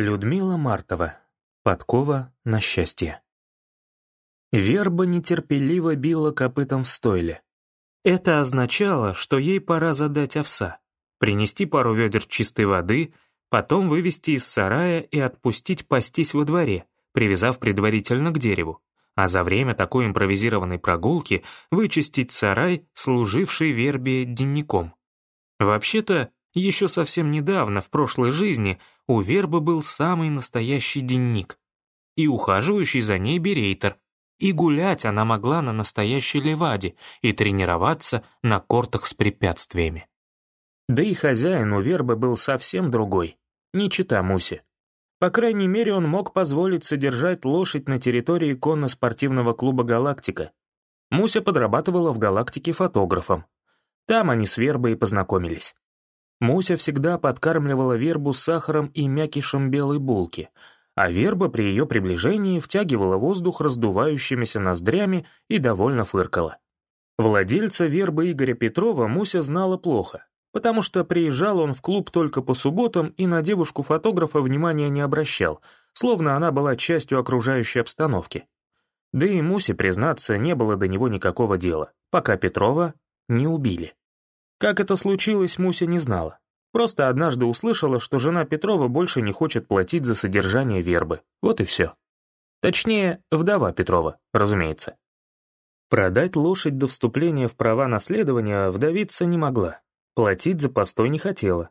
Людмила Мартова. Подкова на счастье. Верба нетерпеливо била копытом в стойле. Это означало, что ей пора задать овса, принести пару ведер чистой воды, потом вывести из сарая и отпустить пастись во дворе, привязав предварительно к дереву, а за время такой импровизированной прогулки вычистить сарай, служивший вербе денником. Вообще-то, еще совсем недавно, в прошлой жизни, у Вербы был самый настоящий денник. И ухаживающий за ней берейтер. И гулять она могла на настоящей леваде и тренироваться на кортах с препятствиями. Да и хозяин у Вербы был совсем другой, не чита Муси. По крайней мере, он мог позволить содержать лошадь на территории конно-спортивного клуба «Галактика». Муся подрабатывала в «Галактике» фотографом. Там они с Вербой познакомились. Муся всегда подкармливала вербу сахаром и мякишем белой булки, а верба при ее приближении втягивала воздух раздувающимися ноздрями и довольно фыркала. Владельца вербы Игоря Петрова Муся знала плохо, потому что приезжал он в клуб только по субботам и на девушку-фотографа внимания не обращал, словно она была частью окружающей обстановки. Да и Мусе, признаться, не было до него никакого дела, пока Петрова не убили. Как это случилось, Муся не знала. Просто однажды услышала, что жена Петрова больше не хочет платить за содержание вербы. Вот и все. Точнее, вдова Петрова, разумеется. Продать лошадь до вступления в права наследования вдовица не могла. Платить за постой не хотела.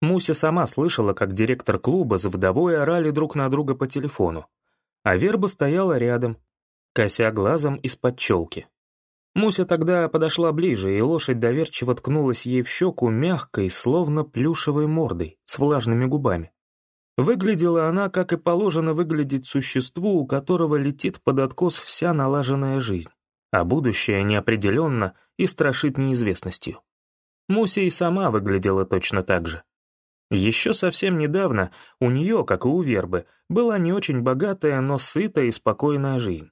Муся сама слышала, как директор клуба за вдовой орали друг на друга по телефону. А верба стояла рядом, кося глазом из-под челки. Муся тогда подошла ближе, и лошадь доверчиво ткнулась ей в щеку мягкой, словно плюшевой мордой, с влажными губами. Выглядела она, как и положено выглядеть существу, у которого летит под откос вся налаженная жизнь, а будущее неопределенно и страшит неизвестностью. Муся и сама выглядела точно так же. Еще совсем недавно у нее, как и у Вербы, была не очень богатая, но сытая и спокойная жизнь.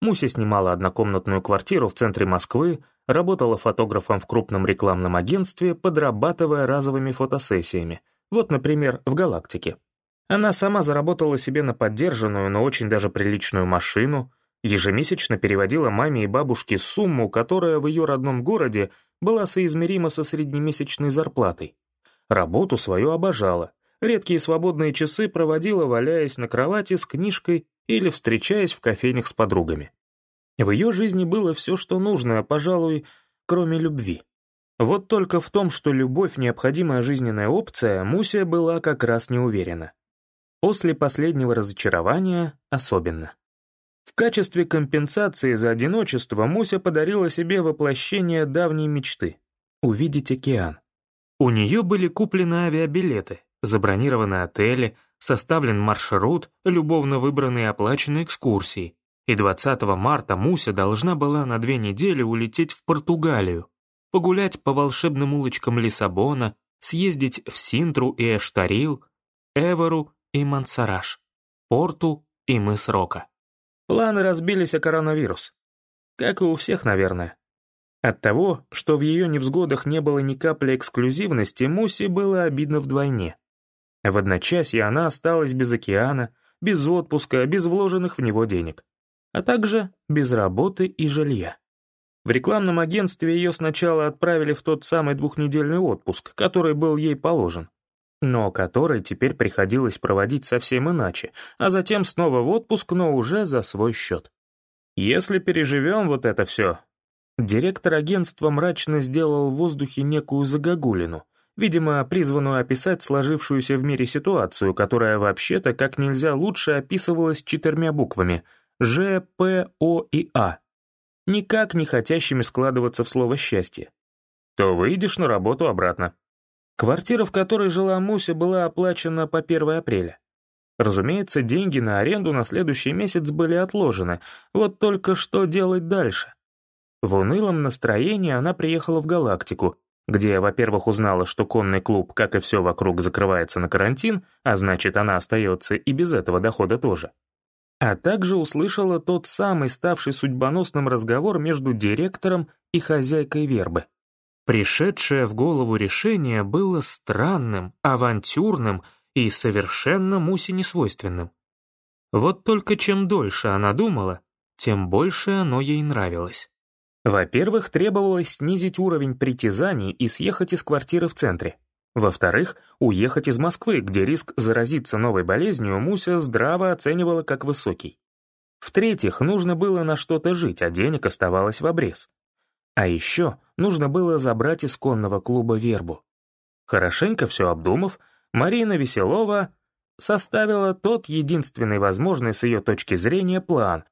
Муся снимала однокомнатную квартиру в центре Москвы, работала фотографом в крупном рекламном агентстве, подрабатывая разовыми фотосессиями. Вот, например, в «Галактике». Она сама заработала себе на поддержанную, но очень даже приличную машину, ежемесячно переводила маме и бабушке сумму, которая в ее родном городе была соизмерима со среднемесячной зарплатой. Работу свою обожала, редкие свободные часы проводила, валяясь на кровати с книжкой или встречаясь в кофейнях с подругами. В ее жизни было все, что нужно, пожалуй, кроме любви. Вот только в том, что любовь — необходимая жизненная опция, Муся была как раз не уверена. После последнего разочарования особенно. В качестве компенсации за одиночество Муся подарила себе воплощение давней мечты — увидеть океан. У нее были куплены авиабилеты, забронированы отели, составлен маршрут, любовно выбранные и оплаченные экскурсии, и 20 марта Муся должна была на две недели улететь в Португалию, погулять по волшебным улочкам Лиссабона, съездить в Синтру и Эштарил, Эверу и Мансараш, Порту и мыс Рока. Планы разбились о коронавирус. Как и у всех, наверное. От того, что в ее невзгодах не было ни капли эксклюзивности, Мусе было обидно вдвойне. В одночасье она осталась без океана, без отпуска, без вложенных в него денег, а также без работы и жилья. В рекламном агентстве ее сначала отправили в тот самый двухнедельный отпуск, который был ей положен, но который теперь приходилось проводить совсем иначе, а затем снова в отпуск, но уже за свой счет. Если переживем вот это все... Директор агентства мрачно сделал в воздухе некую загогулину, видимо, призванную описать сложившуюся в мире ситуацию, которая вообще-то как нельзя лучше описывалась четырьмя буквами «Ж», «П», «О» и «А», никак не хотящими складываться в слово «счастье». То выйдешь на работу обратно. Квартира, в которой жила Муся, была оплачена по 1 апреля. Разумеется, деньги на аренду на следующий месяц были отложены, вот только что делать дальше? В унылом настроении она приехала в «Галактику», где, во-первых, узнала, что конный клуб, как и все вокруг, закрывается на карантин, а значит, она остается и без этого дохода тоже. А также услышала тот самый ставший судьбоносным разговор между директором и хозяйкой вербы. Пришедшее в голову решение было странным, авантюрным и совершенно Мусе несвойственным. Вот только чем дольше она думала, тем больше оно ей нравилось. Во-первых, требовалось снизить уровень притязаний и съехать из квартиры в центре. Во-вторых, уехать из Москвы, где риск заразиться новой болезнью Муся здраво оценивала как высокий. В-третьих, нужно было на что-то жить, а денег оставалось в обрез. А еще нужно было забрать из конного клуба вербу. Хорошенько все обдумав, Марина Веселова составила тот единственный возможный с ее точки зрения план,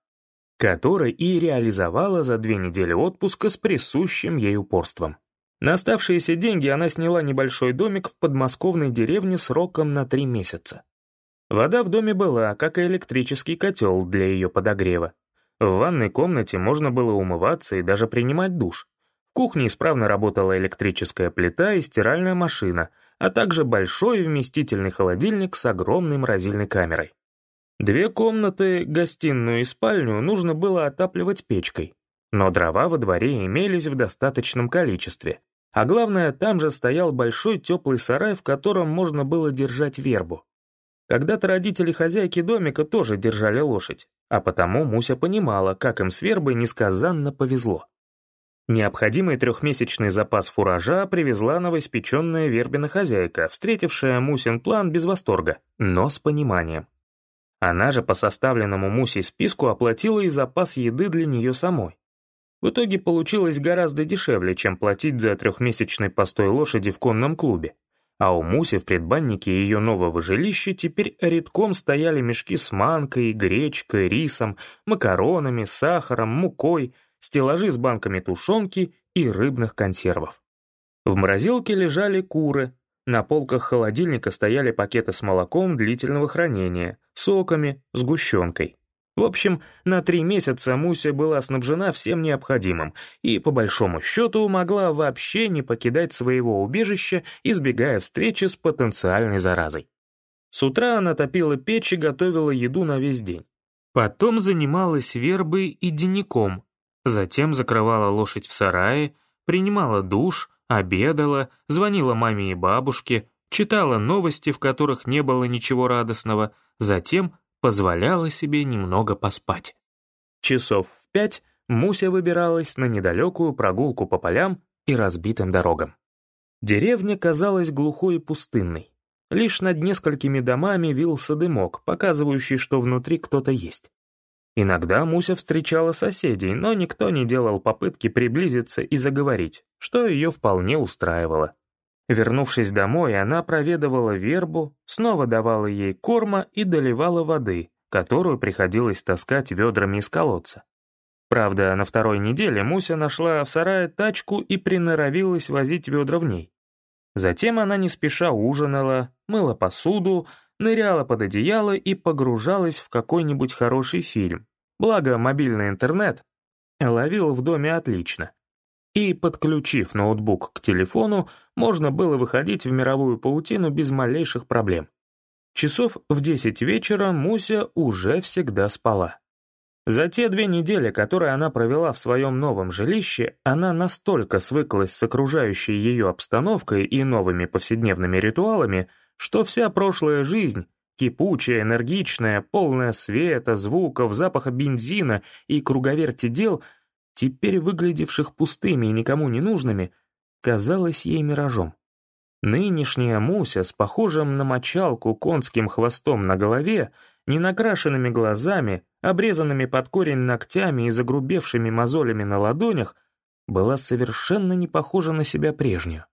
который и реализовала за две недели отпуска с присущим ей упорством. На оставшиеся деньги она сняла небольшой домик в подмосковной деревне сроком на три месяца. Вода в доме была, как и электрический котел для ее подогрева. В ванной комнате можно было умываться и даже принимать душ. В кухне исправно работала электрическая плита и стиральная машина, а также большой вместительный холодильник с огромной морозильной камерой. Две комнаты, гостиную и спальню нужно было отапливать печкой, но дрова во дворе имелись в достаточном количестве. А главное, там же стоял большой теплый сарай, в котором можно было держать вербу. Когда-то родители хозяйки домика тоже держали лошадь, а потому Муся понимала, как им с вербой несказанно повезло. Необходимый трехмесячный запас фуража привезла новоиспеченная вербина хозяйка, встретившая Мусин план без восторга, но с пониманием. Она же по составленному Мусей списку оплатила и запас еды для нее самой. В итоге получилось гораздо дешевле, чем платить за трехмесячный постой лошади в конном клубе. А у Муси в предбаннике ее нового жилища теперь редком стояли мешки с манкой, гречкой, рисом, макаронами, сахаром, мукой, стеллажи с банками тушенки и рыбных консервов. В морозилке лежали куры, на полках холодильника стояли пакеты с молоком длительного хранения, соками, сгущенкой. В общем, на три месяца Муся была снабжена всем необходимым и, по большому счету, могла вообще не покидать своего убежища, избегая встречи с потенциальной заразой. С утра она топила печь и готовила еду на весь день. Потом занималась вербой и денником, затем закрывала лошадь в сарае, принимала душ, обедала, звонила маме и бабушке, читала новости, в которых не было ничего радостного, затем позволяла себе немного поспать. Часов в пять Муся выбиралась на недалекую прогулку по полям и разбитым дорогам. Деревня казалась глухой и пустынной. Лишь над несколькими домами вился дымок, показывающий, что внутри кто-то есть. Иногда Муся встречала соседей, но никто не делал попытки приблизиться и заговорить, что ее вполне устраивало. Вернувшись домой, она проведывала вербу, снова давала ей корма и доливала воды, которую приходилось таскать ведрами из колодца. Правда, на второй неделе Муся нашла в сарае тачку и приноровилась возить ведра в ней. Затем она не спеша ужинала, мыла посуду, ныряла под одеяло и погружалась в какой-нибудь хороший фильм. Благо, мобильный интернет ловил в доме отлично и, подключив ноутбук к телефону, можно было выходить в мировую паутину без малейших проблем. Часов в 10 вечера Муся уже всегда спала. За те две недели, которые она провела в своем новом жилище, она настолько свыклась с окружающей ее обстановкой и новыми повседневными ритуалами, что вся прошлая жизнь, кипучая, энергичная, полная света, звуков, запаха бензина и круговерти дел — теперь выглядевших пустыми и никому не нужными, казалось ей миражом. Нынешняя Муся с похожим на мочалку конским хвостом на голове, ненакрашенными глазами, обрезанными под корень ногтями и загрубевшими мозолями на ладонях, была совершенно не похожа на себя прежнюю.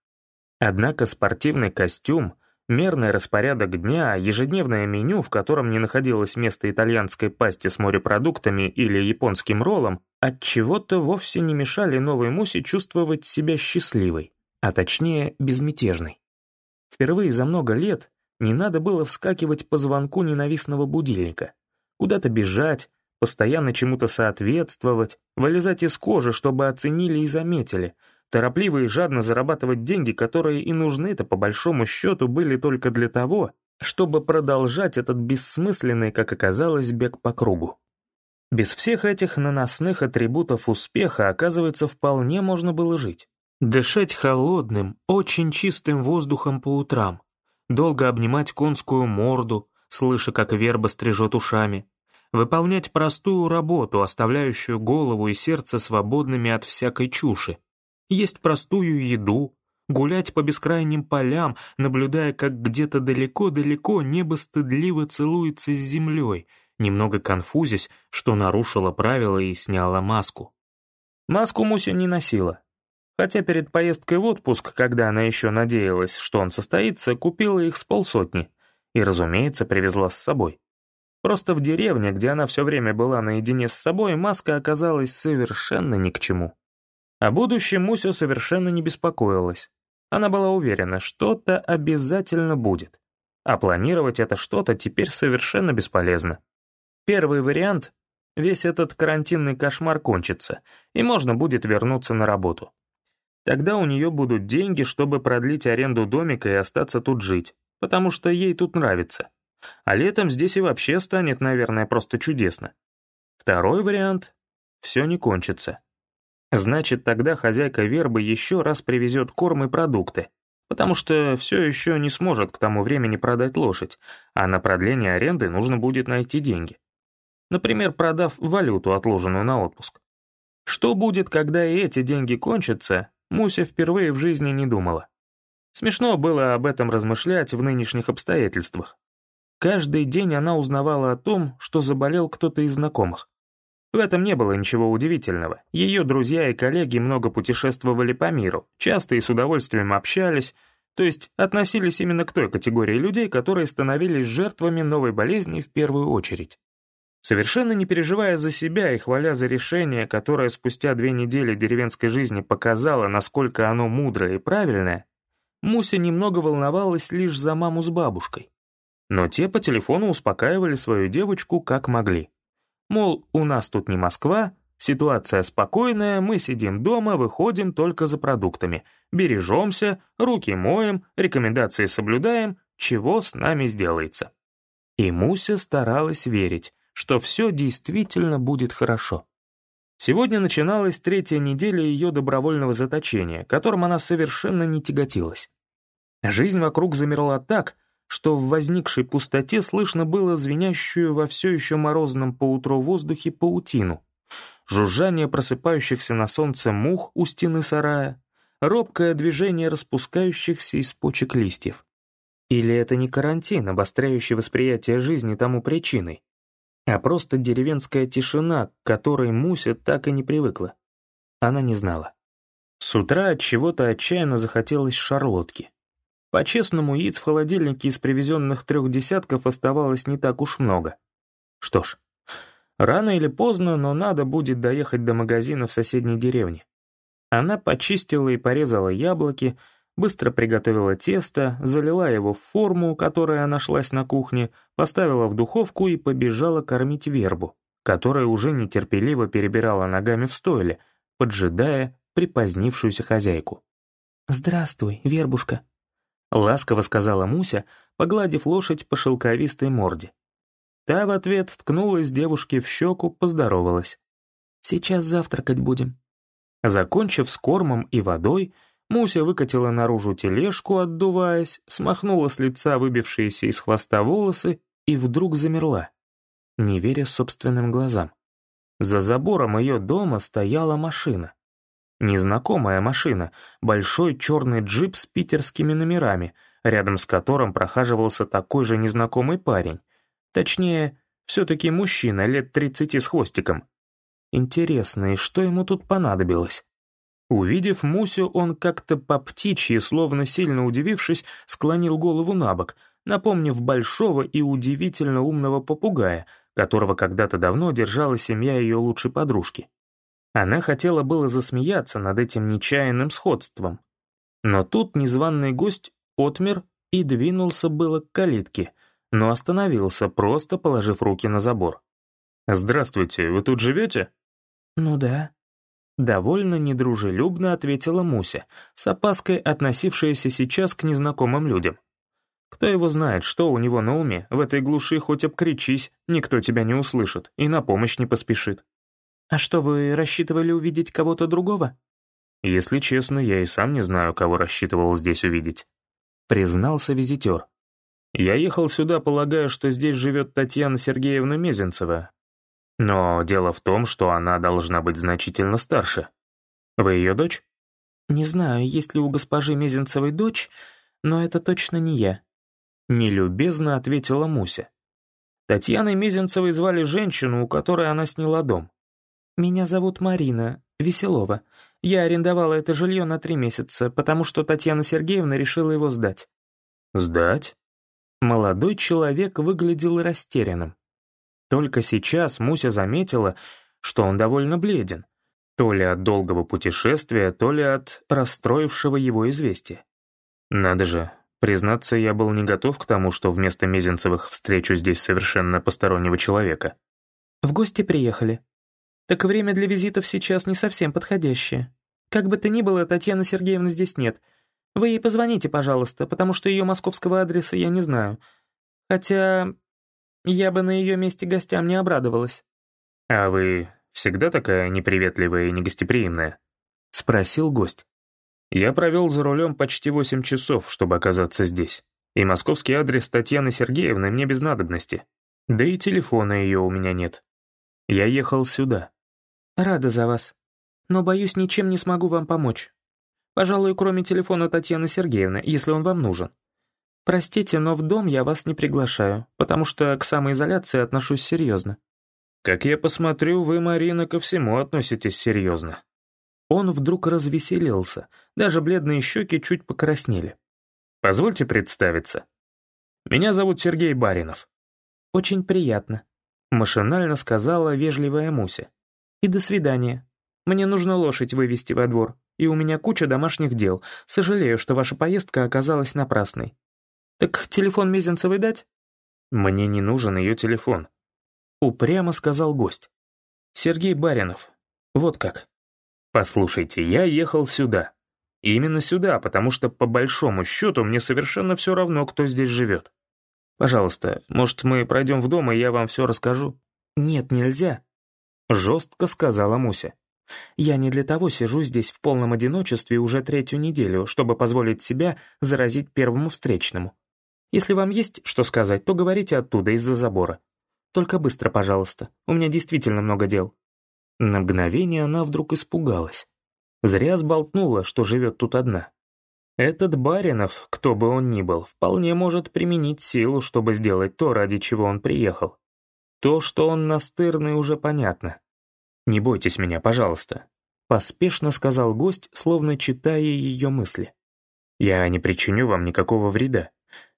Однако спортивный костюм — Мерный распорядок дня, ежедневное меню, в котором не находилось места итальянской пасти с морепродуктами или японским роллом, от чего то вовсе не мешали новой Мусе чувствовать себя счастливой, а точнее безмятежной. Впервые за много лет не надо было вскакивать по звонку ненавистного будильника, куда-то бежать, постоянно чему-то соответствовать, вылезать из кожи, чтобы оценили и заметили — торопливо и жадно зарабатывать деньги, которые и нужны-то по большому счету были только для того, чтобы продолжать этот бессмысленный, как оказалось, бег по кругу. Без всех этих наносных атрибутов успеха, оказывается, вполне можно было жить. Дышать холодным, очень чистым воздухом по утрам, долго обнимать конскую морду, слыша, как верба стрижет ушами, выполнять простую работу, оставляющую голову и сердце свободными от всякой чуши, есть простую еду, гулять по бескрайним полям, наблюдая, как где-то далеко-далеко небо стыдливо целуется с землей, немного конфузясь, что нарушила правила и сняла маску. Маску Муся не носила. Хотя перед поездкой в отпуск, когда она еще надеялась, что он состоится, купила их с полсотни и, разумеется, привезла с собой. Просто в деревне, где она все время была наедине с собой, маска оказалась совершенно ни к чему. О будущем Муся совершенно не беспокоилась. Она была уверена, что-то обязательно будет. А планировать это что-то теперь совершенно бесполезно. Первый вариант — весь этот карантинный кошмар кончится, и можно будет вернуться на работу. Тогда у нее будут деньги, чтобы продлить аренду домика и остаться тут жить, потому что ей тут нравится. А летом здесь и вообще станет, наверное, просто чудесно. Второй вариант — все не кончится. Значит, тогда хозяйка вербы еще раз привезет корм и продукты, потому что все еще не сможет к тому времени продать лошадь, а на продление аренды нужно будет найти деньги. Например, продав валюту, отложенную на отпуск. Что будет, когда и эти деньги кончатся, Муся впервые в жизни не думала. Смешно было об этом размышлять в нынешних обстоятельствах. Каждый день она узнавала о том, что заболел кто-то из знакомых. В этом не было ничего удивительного. Ее друзья и коллеги много путешествовали по миру, часто и с удовольствием общались, то есть относились именно к той категории людей, которые становились жертвами новой болезни в первую очередь. Совершенно не переживая за себя и хваля за решение, которое спустя две недели деревенской жизни показало, насколько оно мудрое и правильное, Муся немного волновалась лишь за маму с бабушкой. Но те по телефону успокаивали свою девочку как могли. Мол, у нас тут не Москва, ситуация спокойная, мы сидим дома, выходим только за продуктами, бережемся, руки моем, рекомендации соблюдаем, чего с нами сделается. И Муся старалась верить, что все действительно будет хорошо. Сегодня начиналась третья неделя ее добровольного заточения, которым она совершенно не тяготилась. Жизнь вокруг замерла так, что в возникшей пустоте слышно было звенящую во все еще морозном поутру воздухе паутину, жужжание просыпающихся на солнце мух у стены сарая, робкое движение распускающихся из почек листьев. Или это не карантин, обостряющий восприятие жизни тому причиной, а просто деревенская тишина, к которой Муся так и не привыкла. Она не знала. С утра от чего-то отчаянно захотелось шарлотки. По-честному, яиц в холодильнике из привезенных трех десятков оставалось не так уж много. Что ж, рано или поздно, но надо будет доехать до магазина в соседней деревне. Она почистила и порезала яблоки, быстро приготовила тесто, залила его в форму, которая нашлась на кухне, поставила в духовку и побежала кормить вербу, которая уже нетерпеливо перебирала ногами в стойле, поджидая припозднившуюся хозяйку. «Здравствуй, вербушка», — ласково сказала Муся, погладив лошадь по шелковистой морде. Та в ответ ткнулась девушке в щеку, поздоровалась. «Сейчас завтракать будем». Закончив с кормом и водой, Муся выкатила наружу тележку, отдуваясь, смахнула с лица выбившиеся из хвоста волосы и вдруг замерла, не веря собственным глазам. За забором ее дома стояла машина. Незнакомая машина, большой черный джип с питерскими номерами, рядом с которым прохаживался такой же незнакомый парень. Точнее, все-таки мужчина лет тридцати с хвостиком. Интересно, и что ему тут понадобилось? Увидев Мусю, он как-то по птичьи, словно сильно удивившись, склонил голову на бок, напомнив большого и удивительно умного попугая, которого когда-то давно держала семья ее лучшей подружки. Она хотела было засмеяться над этим нечаянным сходством. Но тут незваный гость отмер и двинулся было к калитке, но остановился, просто положив руки на забор. «Здравствуйте, вы тут живете?» «Ну да». Довольно недружелюбно ответила Муся, с опаской относившаяся сейчас к незнакомым людям. Кто его знает, что у него на уме, в этой глуши хоть обкричись, никто тебя не услышит и на помощь не поспешит. «А что, вы рассчитывали увидеть кого-то другого?» «Если честно, я и сам не знаю, кого рассчитывал здесь увидеть», — признался визитер. Я ехал сюда, полагая, что здесь живет Татьяна Сергеевна Мезенцева. Но дело в том, что она должна быть значительно старше. Вы ее дочь? Не знаю, есть ли у госпожи Мезенцевой дочь, но это точно не я. Нелюбезно ответила Муся. Татьяной Мезенцевой звали женщину, у которой она сняла дом. «Меня зовут Марина Веселова. Я арендовала это жилье на три месяца, потому что Татьяна Сергеевна решила его сдать». «Сдать?» Молодой человек выглядел растерянным. Только сейчас Муся заметила, что он довольно бледен, то ли от долгого путешествия, то ли от расстроившего его известия. Надо же, признаться, я был не готов к тому, что вместо Мезенцевых встречу здесь совершенно постороннего человека. «В гости приехали. Так время для визитов сейчас не совсем подходящее. Как бы то ни было, Татьяны Сергеевны здесь нет — вы ей позвоните, пожалуйста, потому что ее московского адреса я не знаю. Хотя я бы на ее месте гостям не обрадовалась». «А вы всегда такая неприветливая и негостеприимная?» — спросил гость. «Я провел за рулем почти восемь часов, чтобы оказаться здесь. И московский адрес Татьяны Сергеевны мне без надобности. Да и телефона ее у меня нет. Я ехал сюда». «Рада за вас. Но, боюсь, ничем не смогу вам помочь. Пожалуй, кроме телефона Татьяны Сергеевны, если он вам нужен. Простите, но в дом я вас не приглашаю, потому что к самоизоляции отношусь серьезно». «Как я посмотрю, вы, Марина, ко всему относитесь серьезно». Он вдруг развеселился, даже бледные щеки чуть покраснели. «Позвольте представиться. Меня зовут Сергей Баринов». «Очень приятно», — машинально сказала вежливая Муся. «И до свидания. Мне нужно лошадь вывести во двор и у меня куча домашних дел. Сожалею, что ваша поездка оказалась напрасной. Так телефон Мезенцевой дать?» «Мне не нужен ее телефон», — упрямо сказал гость. «Сергей Баринов. Вот как. Послушайте, я ехал сюда. именно сюда, потому что, по большому счету, мне совершенно все равно, кто здесь живет. Пожалуйста, может, мы пройдем в дом, и я вам все расскажу?» «Нет, нельзя», — жестко сказала Муся. Я не для того сижу здесь в полном одиночестве уже третью неделю, чтобы позволить себя заразить первому встречному. Если вам есть что сказать, то говорите оттуда, из-за забора. Только быстро, пожалуйста, у меня действительно много дел». На мгновение она вдруг испугалась. Зря сболтнула, что живет тут одна. Этот Баринов, кто бы он ни был, вполне может применить силу, чтобы сделать то, ради чего он приехал. То, что он настырный, уже понятно. «Не бойтесь меня, пожалуйста», — поспешно сказал гость, словно читая ее мысли. «Я не причиню вам никакого вреда.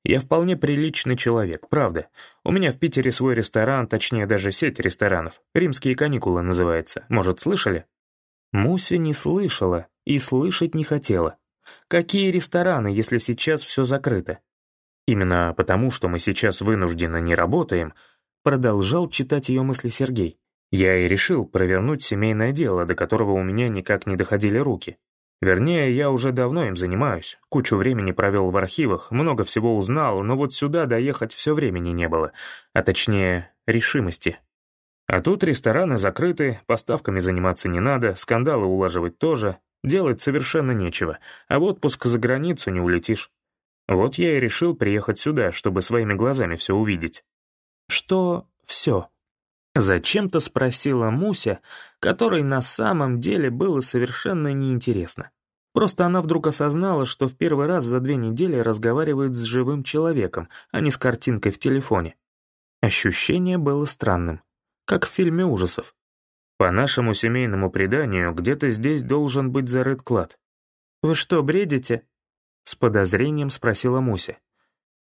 Я вполне приличный человек, правда. У меня в Питере свой ресторан, точнее даже сеть ресторанов. «Римские каникулы» называется. Может, слышали?» Муся не слышала и слышать не хотела. Какие рестораны, если сейчас все закрыто? Именно потому, что мы сейчас вынужденно не работаем, продолжал читать ее мысли Сергей. Я и решил провернуть семейное дело, до которого у меня никак не доходили руки. Вернее, я уже давно им занимаюсь, кучу времени провел в архивах, много всего узнал, но вот сюда доехать все времени не было, а точнее, решимости. А тут рестораны закрыты, поставками заниматься не надо, скандалы улаживать тоже, делать совершенно нечего, а в отпуск за границу не улетишь. Вот я и решил приехать сюда, чтобы своими глазами все увидеть. Что все? Зачем-то спросила Муся, которой на самом деле было совершенно неинтересно. Просто она вдруг осознала, что в первый раз за две недели разговаривает с живым человеком, а не с картинкой в телефоне. Ощущение было странным, как в фильме ужасов. По нашему семейному преданию, где-то здесь должен быть зарыт клад. «Вы что, бредите?» — с подозрением спросила Муся.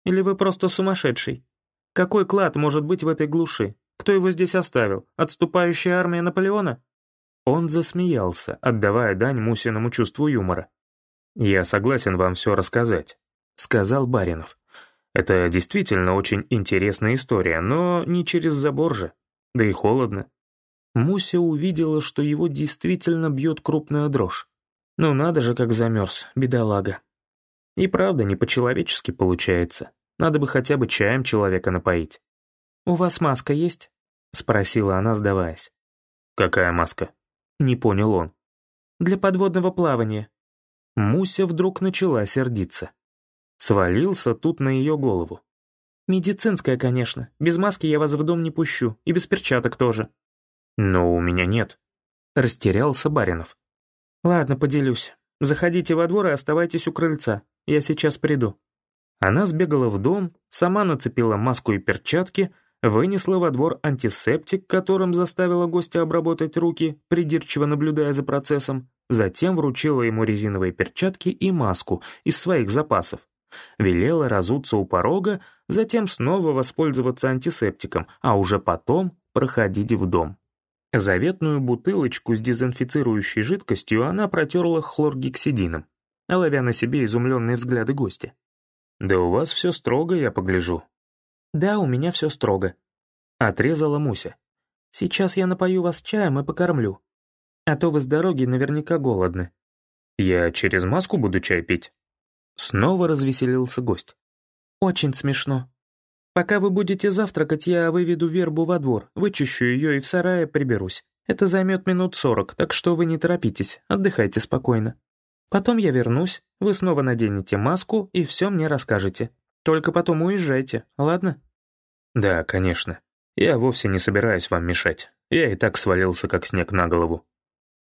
«Или вы просто сумасшедший? Какой клад может быть в этой глуши? Кто его здесь оставил? Отступающая армия Наполеона?» Он засмеялся, отдавая дань Мусиному чувству юмора. «Я согласен вам все рассказать», — сказал Баринов. «Это действительно очень интересная история, но не через забор же. Да и холодно». Муся увидела, что его действительно бьет крупная дрожь. Ну надо же, как замерз, бедолага. И правда, не по-человечески получается. Надо бы хотя бы чаем человека напоить. «У вас маска есть?» — спросила она, сдаваясь. «Какая маска?» — не понял он. «Для подводного плавания». Муся вдруг начала сердиться. Свалился тут на ее голову. «Медицинская, конечно. Без маски я вас в дом не пущу, и без перчаток тоже». «Но у меня нет», — растерялся Баринов. «Ладно, поделюсь. Заходите во двор и оставайтесь у крыльца. Я сейчас приду». Она сбегала в дом, сама нацепила маску и перчатки, вынесла во двор антисептик, которым заставила гостя обработать руки, придирчиво наблюдая за процессом, затем вручила ему резиновые перчатки и маску из своих запасов. Велела разуться у порога, затем снова воспользоваться антисептиком, а уже потом проходить в дом. Заветную бутылочку с дезинфицирующей жидкостью она протерла хлоргексидином, ловя на себе изумленные взгляды гостя. «Да у вас все строго, я погляжу». «Да, у меня все строго», — отрезала Муся. «Сейчас я напою вас чаем и покормлю. А то вы с дороги наверняка голодны». «Я через маску буду чай пить?» Снова развеселился гость. «Очень смешно. Пока вы будете завтракать, я выведу вербу во двор, вычищу ее и в сарае приберусь. Это займет минут сорок, так что вы не торопитесь, отдыхайте спокойно. Потом я вернусь, вы снова наденете маску и все мне расскажете. Только потом уезжайте, ладно?» «Да, конечно. Я вовсе не собираюсь вам мешать. Я и так свалился, как снег на голову».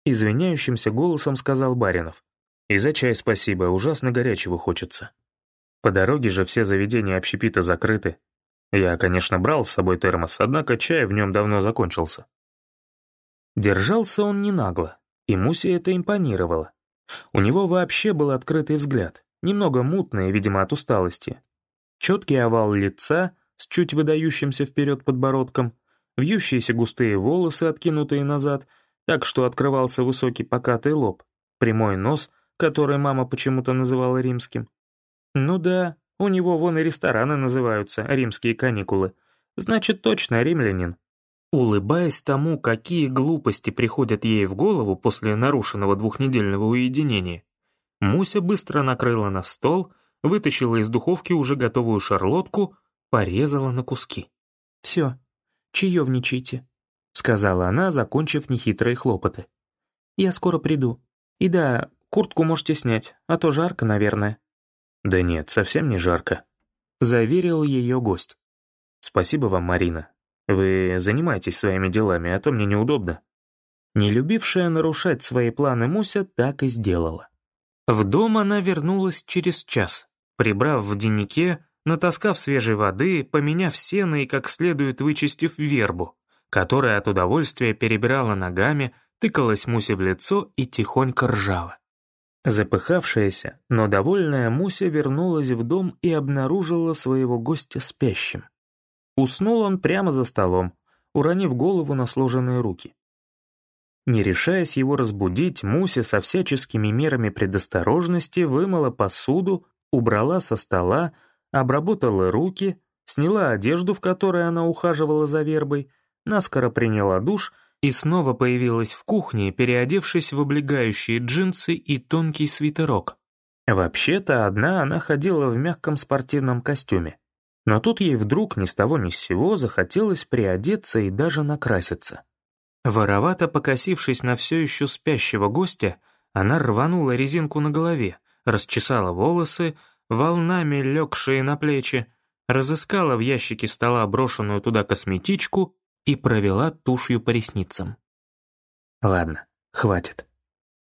Извиняющимся голосом сказал Баринов. «И за чай спасибо, ужасно горячего хочется. По дороге же все заведения общепита закрыты, я, конечно, брал с собой термос, однако чай в нем давно закончился. Держался он не нагло, и Мусе это импонировало. У него вообще был открытый взгляд, немного мутный, видимо, от усталости. Четкий овал лица с чуть выдающимся вперед подбородком, вьющиеся густые волосы, откинутые назад, так что открывался высокий покатый лоб, прямой нос, который мама почему-то называла римским. Ну да, у него вон и рестораны называются «Римские каникулы». Значит, точно римлянин. Улыбаясь тому, какие глупости приходят ей в голову после нарушенного двухнедельного уединения, Муся быстро накрыла на стол, вытащила из духовки уже готовую шарлотку, порезала на куски. «Все, чаевничайте», — сказала она, закончив нехитрые хлопоты. «Я скоро приду. И да, куртку можете снять, а то жарко, наверное». «Да нет, совсем не жарко», — заверил ее гость. «Спасибо вам, Марина. Вы занимайтесь своими делами, а то мне неудобно». Не любившая нарушать свои планы Муся так и сделала. В дом она вернулась через час, прибрав в деннике, натаскав свежей воды, поменяв сено и как следует вычистив вербу, которая от удовольствия перебирала ногами, тыкалась Мусе в лицо и тихонько ржала. Запыхавшаяся, но довольная Муся вернулась в дом и обнаружила своего гостя спящим. Уснул он прямо за столом, уронив голову на сложенные руки. Не решаясь его разбудить, Муся со всяческими мерами предосторожности вымыла посуду, убрала со стола, обработала руки, сняла одежду, в которой она ухаживала за вербой, наскоро приняла душ — и снова появилась в кухне, переодевшись в облегающие джинсы и тонкий свитерок. Вообще-то одна она ходила в мягком спортивном костюме. Но тут ей вдруг ни с того ни с сего захотелось приодеться и даже накраситься. Воровато покосившись на все еще спящего гостя, она рванула резинку на голове, расчесала волосы, волнами легшие на плечи, разыскала в ящике стола брошенную туда косметичку и провела тушью по ресницам. Ладно, хватит.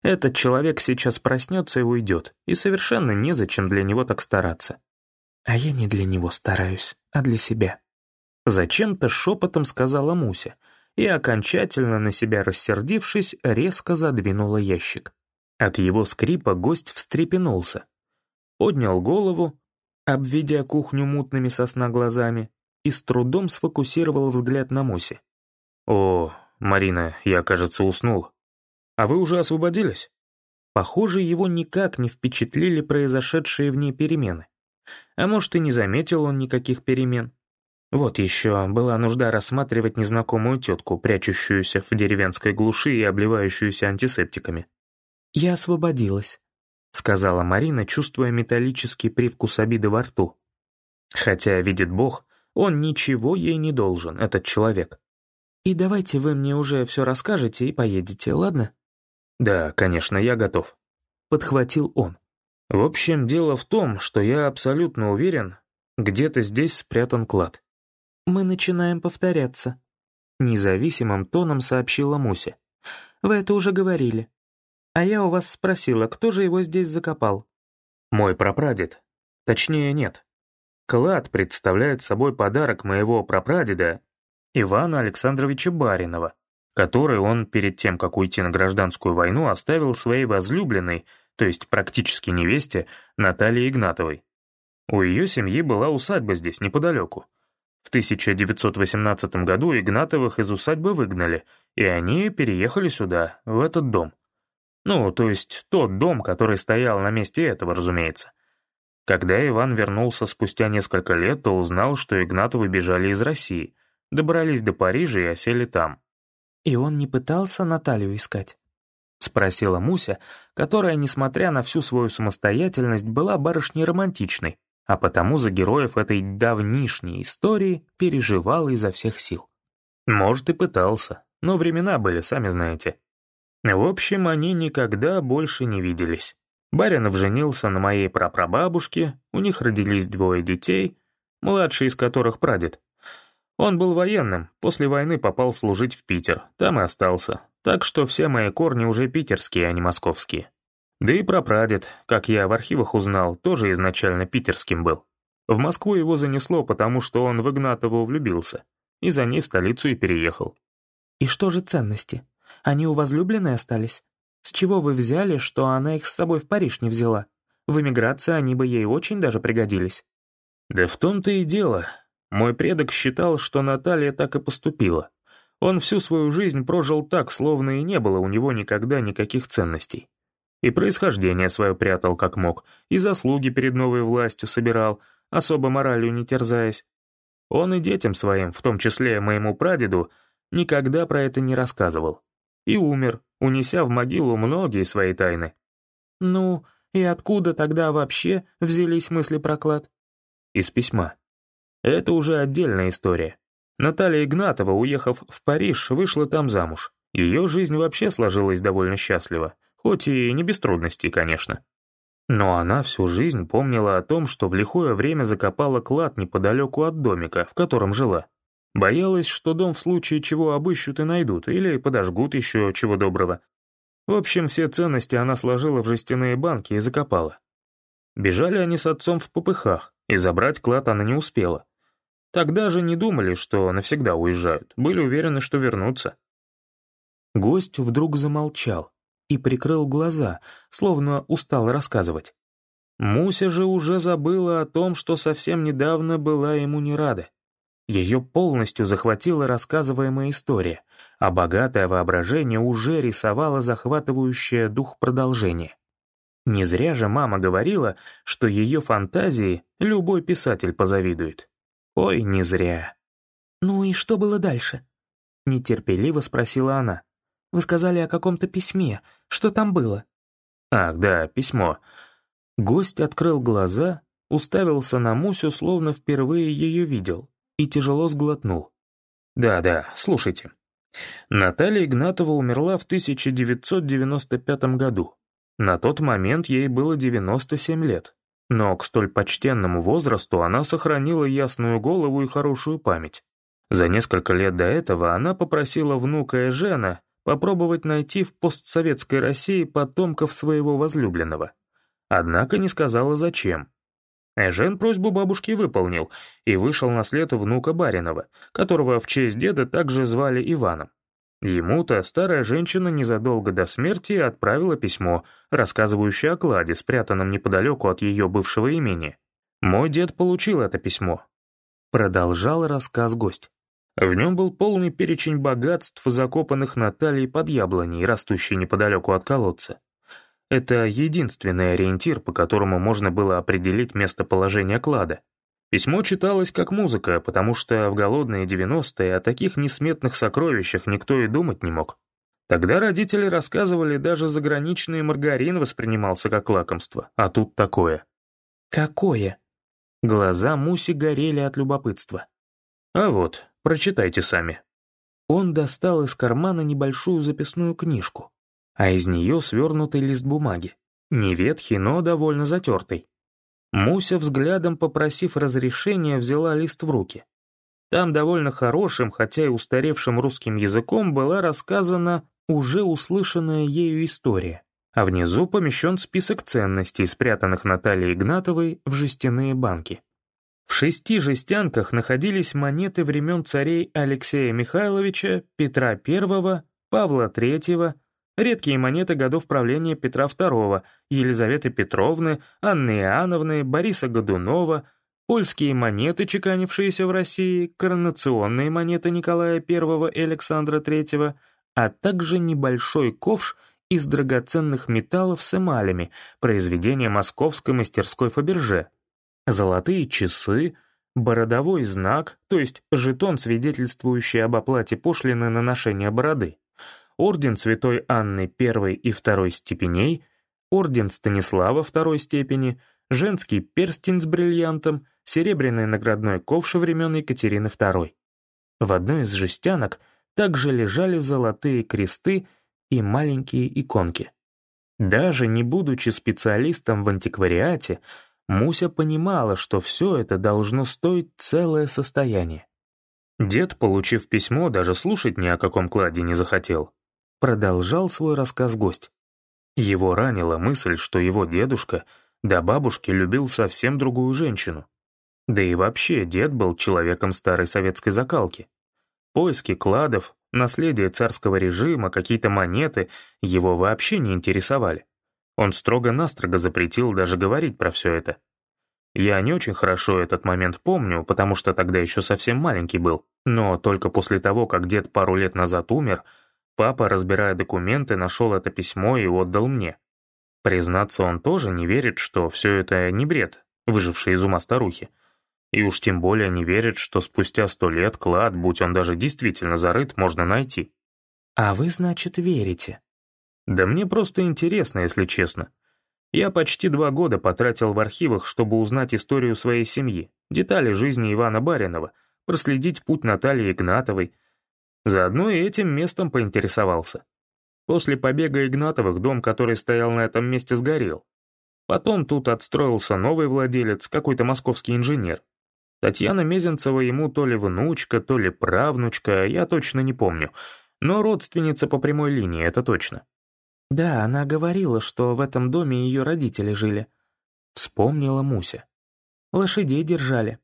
Этот человек сейчас проснется и уйдет, и совершенно незачем для него так стараться. А я не для него стараюсь, а для себя. Зачем-то шепотом сказала Муся, и, окончательно на себя рассердившись, резко задвинула ящик. От его скрипа гость встрепенулся. Поднял голову, обведя кухню мутными сосна глазами, и с трудом сфокусировал взгляд на Мусе. «О, Марина, я, кажется, уснул. А вы уже освободились?» Похоже, его никак не впечатлили произошедшие в ней перемены. А может, и не заметил он никаких перемен. Вот еще была нужда рассматривать незнакомую тетку, прячущуюся в деревенской глуши и обливающуюся антисептиками. «Я освободилась», — сказала Марина, чувствуя металлический привкус обиды во рту. Хотя, видит Бог, он ничего ей не должен, этот человек. И давайте вы мне уже все расскажете и поедете, ладно? Да, конечно, я готов. Подхватил он. В общем, дело в том, что я абсолютно уверен, Где-то здесь спрятан клад. «Мы начинаем повторяться», — независимым тоном сообщила Муся. «Вы это уже говорили. А я у вас спросила, кто же его здесь закопал?» «Мой прапрадед. Точнее, нет. Клад представляет собой подарок моего прапрадеда Ивана Александровича Баринова, который он перед тем, как уйти на гражданскую войну, оставил своей возлюбленной, то есть практически невесте, Наталье Игнатовой. У ее семьи была усадьба здесь, неподалеку. В 1918 году Игнатовых из усадьбы выгнали, и они переехали сюда, в этот дом. Ну, то есть тот дом, который стоял на месте этого, разумеется. Когда Иван вернулся спустя несколько лет, то узнал, что Игнатовы бежали из России, добрались до Парижа и осели там. «И он не пытался Наталью искать?» — спросила Муся, которая, несмотря на всю свою самостоятельность, была барышней романтичной, а потому за героев этой давнишней истории переживала изо всех сил. Может, и пытался, но времена были, сами знаете. В общем, они никогда больше не виделись. Баринов женился на моей прапрабабушке, у них родились двое детей, младший из которых прадед. Он был военным, после войны попал служить в Питер, там и остался. Так что все мои корни уже питерские, а не московские. Да и прапрадед, как я в архивах узнал, тоже изначально питерским был. В Москву его занесло, потому что он в Игнатову влюбился, и за ней в столицу и переехал. «И что же ценности? Они у возлюбленной остались?» С чего вы взяли, что она их с собой в Париж не взяла? В эмиграции они бы ей очень даже пригодились». «Да в том-то и дело. Мой предок считал, что Наталья так и поступила. Он всю свою жизнь прожил так, словно и не было у него никогда никаких ценностей. И происхождение свое прятал как мог, и заслуги перед новой властью собирал, особо моралью не терзаясь. Он и детям своим, в том числе моему прадеду, никогда про это не рассказывал. И умер, унеся в могилу многие свои тайны. «Ну, и откуда тогда вообще взялись мысли про клад?» Из письма. Это уже отдельная история. Наталья Игнатова, уехав в Париж, вышла там замуж. Ее жизнь вообще сложилась довольно счастливо, хоть и не без трудностей, конечно. Но она всю жизнь помнила о том, что в лихое время закопала клад неподалеку от домика, в котором жила. Боялась, что дом в случае чего обыщут и найдут, или подожгут еще чего доброго. В общем, все ценности она сложила в жестяные банки и закопала. Бежали они с отцом в попыхах, и забрать клад она не успела. Тогда же не думали, что навсегда уезжают, были уверены, что вернутся. Гость вдруг замолчал и прикрыл глаза, словно устал рассказывать. Муся же уже забыла о том, что совсем недавно была ему не рада. Ее полностью захватила рассказываемая история, а богатое воображение уже рисовало захватывающее дух продолжение. Не зря же мама говорила, что ее фантазии любой писатель позавидует. Ой, не зря. «Ну и что было дальше?» — нетерпеливо спросила она. «Вы сказали о каком-то письме. Что там было?» «Ах, да, письмо». Гость открыл глаза, уставился на Мусю, словно впервые ее видел и тяжело сглотнул. «Да-да, слушайте. Наталья Игнатова умерла в 1995 году. На тот момент ей было 97 лет. Но к столь почтенному возрасту она сохранила ясную голову и хорошую память. За несколько лет до этого она попросила внука Эжена попробовать найти в постсоветской России потомков своего возлюбленного. Однако не сказала зачем. Эжен просьбу бабушки выполнил и вышел на след внука Баринова, которого в честь деда также звали Иваном. Ему-то старая женщина незадолго до смерти отправила письмо, рассказывающее о кладе, спрятанном неподалеку от ее бывшего имени. Мой дед получил это письмо. Продолжал рассказ гость. В нем был полный перечень богатств, закопанных Натальей под яблоней, растущей неподалеку от колодца. Это единственный ориентир, по которому можно было определить местоположение клада. Письмо читалось как музыка, потому что в голодные 90-е о таких несметных сокровищах никто и думать не мог. Тогда родители рассказывали, даже заграничный маргарин воспринимался как лакомство, а тут такое. «Какое?» Глаза Муси горели от любопытства. «А вот, прочитайте сами». Он достал из кармана небольшую записную книжку а из нее свернутый лист бумаги. Не ветхий, но довольно затертый. Муся, взглядом попросив разрешения, взяла лист в руки. Там довольно хорошим, хотя и устаревшим русским языком была рассказана уже услышанная ею история, а внизу помещен список ценностей, спрятанных Натальей Игнатовой в жестяные банки. В шести жестянках находились монеты времен царей Алексея Михайловича, Петра I, Павла III, редкие монеты годов правления Петра II, Елизаветы Петровны, Анны Иоанновны, Бориса Годунова, польские монеты, чеканившиеся в России, коронационные монеты Николая I и Александра III, а также небольшой ковш из драгоценных металлов с эмалями, произведение московской мастерской Фаберже, золотые часы, бородовой знак, то есть жетон, свидетельствующий об оплате пошлины на ношение бороды, орден Святой Анны I и II степеней, орден Станислава II степени, женский перстень с бриллиантом, серебряный наградной ковш времен Екатерины II. В одной из жестянок также лежали золотые кресты и маленькие иконки. Даже не будучи специалистом в антиквариате, Муся понимала, что все это должно стоить целое состояние. Дед, получив письмо, даже слушать ни о каком кладе не захотел. Продолжал свой рассказ гость. Его ранила мысль, что его дедушка до бабушки любил совсем другую женщину. Да и вообще дед был человеком старой советской закалки. Поиски кладов, наследие царского режима, какие-то монеты его вообще не интересовали. Он строго-настрого запретил даже говорить про все это. Я не очень хорошо этот момент помню, потому что тогда еще совсем маленький был, но только после того, как дед пару лет назад умер, Папа, разбирая документы, нашел это письмо и отдал мне. Признаться, он тоже не верит, что все это не бред, выживший из ума старухи. И уж тем более не верит, что спустя сто лет клад, будь он даже действительно зарыт, можно найти. «А вы, значит, верите?» «Да мне просто интересно, если честно. Я почти два года потратил в архивах, чтобы узнать историю своей семьи, детали жизни Ивана Баринова, проследить путь Натальи Игнатовой — Заодно и этим местом поинтересовался. После побега Игнатовых дом, который стоял на этом месте, сгорел. Потом тут отстроился новый владелец, какой-то московский инженер. Татьяна Мезенцева ему то ли внучка, то ли правнучка, я точно не помню. Но родственница по прямой линии, это точно. Да, она говорила, что в этом доме ее родители жили. Вспомнила Муся. Лошадей держали.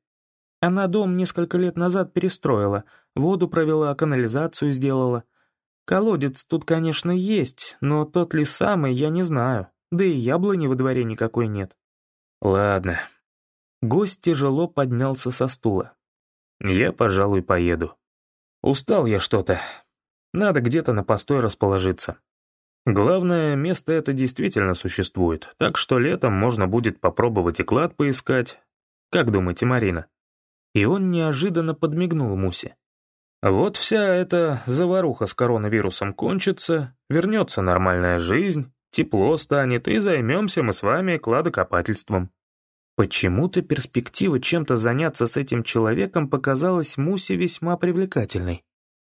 Она дом несколько лет назад перестроила, воду провела, канализацию сделала. Колодец тут, конечно, есть, но тот ли самый, я не знаю. Да и яблони во дворе никакой нет. Ладно. Гость тяжело поднялся со стула. Я, пожалуй, поеду. Устал я что-то. Надо где-то на постой расположиться. Главное, место это действительно существует, так что летом можно будет попробовать и клад поискать. Как думаете, Марина? и он неожиданно подмигнул Мусе. «Вот вся эта заваруха с коронавирусом кончится, вернется нормальная жизнь, тепло станет, и займемся мы с вами кладокопательством». Почему-то перспектива чем-то заняться с этим человеком показалась Мусе весьма привлекательной.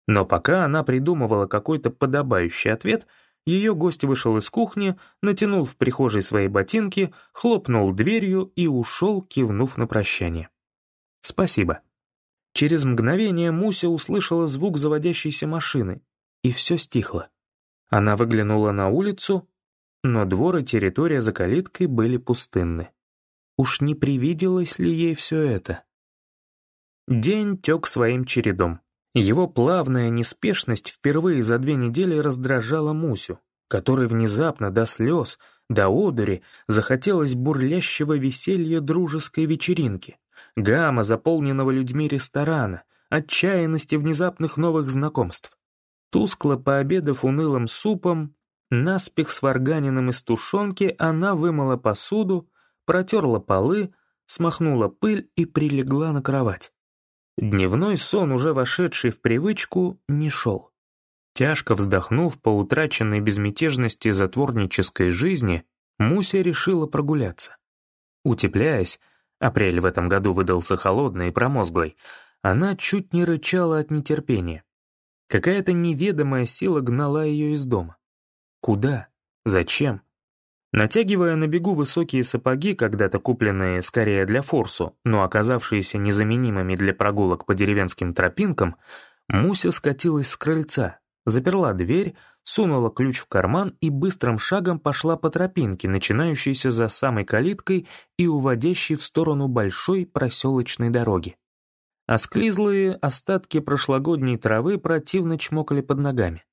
Но пока она придумывала какой-то подобающий ответ, ее гость вышел из кухни, натянул в прихожей свои ботинки, хлопнул дверью и ушел, кивнув на прощание. «Спасибо». Через мгновение Муся услышала звук заводящейся машины, и все стихло. Она выглянула на улицу, но двор и территория за калиткой были пустынны. Уж не привиделось ли ей все это? День тек своим чередом. Его плавная неспешность впервые за две недели раздражала Мусю, которой внезапно до слез, до одури захотелось бурлящего веселья дружеской вечеринки гамма заполненного людьми ресторана, отчаянности внезапных новых знакомств. Тускло пообедав унылым супом, наспех сварганенным из тушенки, она вымыла посуду, протерла полы, смахнула пыль и прилегла на кровать. Дневной сон, уже вошедший в привычку, не шел. Тяжко вздохнув по утраченной безмятежности затворнической жизни, Муся решила прогуляться. Утепляясь, Апрель в этом году выдался холодный и промозглый. Она чуть не рычала от нетерпения. Какая-то неведомая сила гнала ее из дома. Куда? Зачем? Натягивая на бегу высокие сапоги, когда-то купленные скорее для форсу, но оказавшиеся незаменимыми для прогулок по деревенским тропинкам, Муся скатилась с крыльца, заперла дверь, сунула ключ в карман и быстрым шагом пошла по тропинке, начинающейся за самой калиткой и уводящей в сторону большой проселочной дороги. Осклизлые остатки прошлогодней травы противно чмокали под ногами.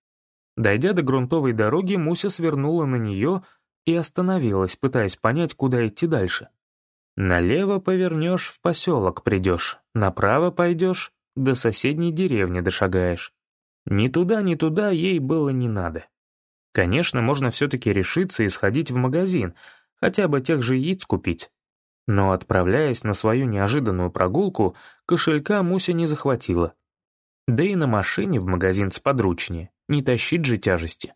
Дойдя до грунтовой дороги, Муся свернула на нее и остановилась, пытаясь понять, куда идти дальше. Налево повернешь, в поселок придешь, направо пойдешь, до соседней деревни дошагаешь. Ни туда, ни туда ей было не надо. Конечно, можно все-таки решиться и сходить в магазин, хотя бы тех же яиц купить. Но, отправляясь на свою неожиданную прогулку, кошелька Муся не захватила. Да и на машине в магазин сподручнее, не тащить же тяжести.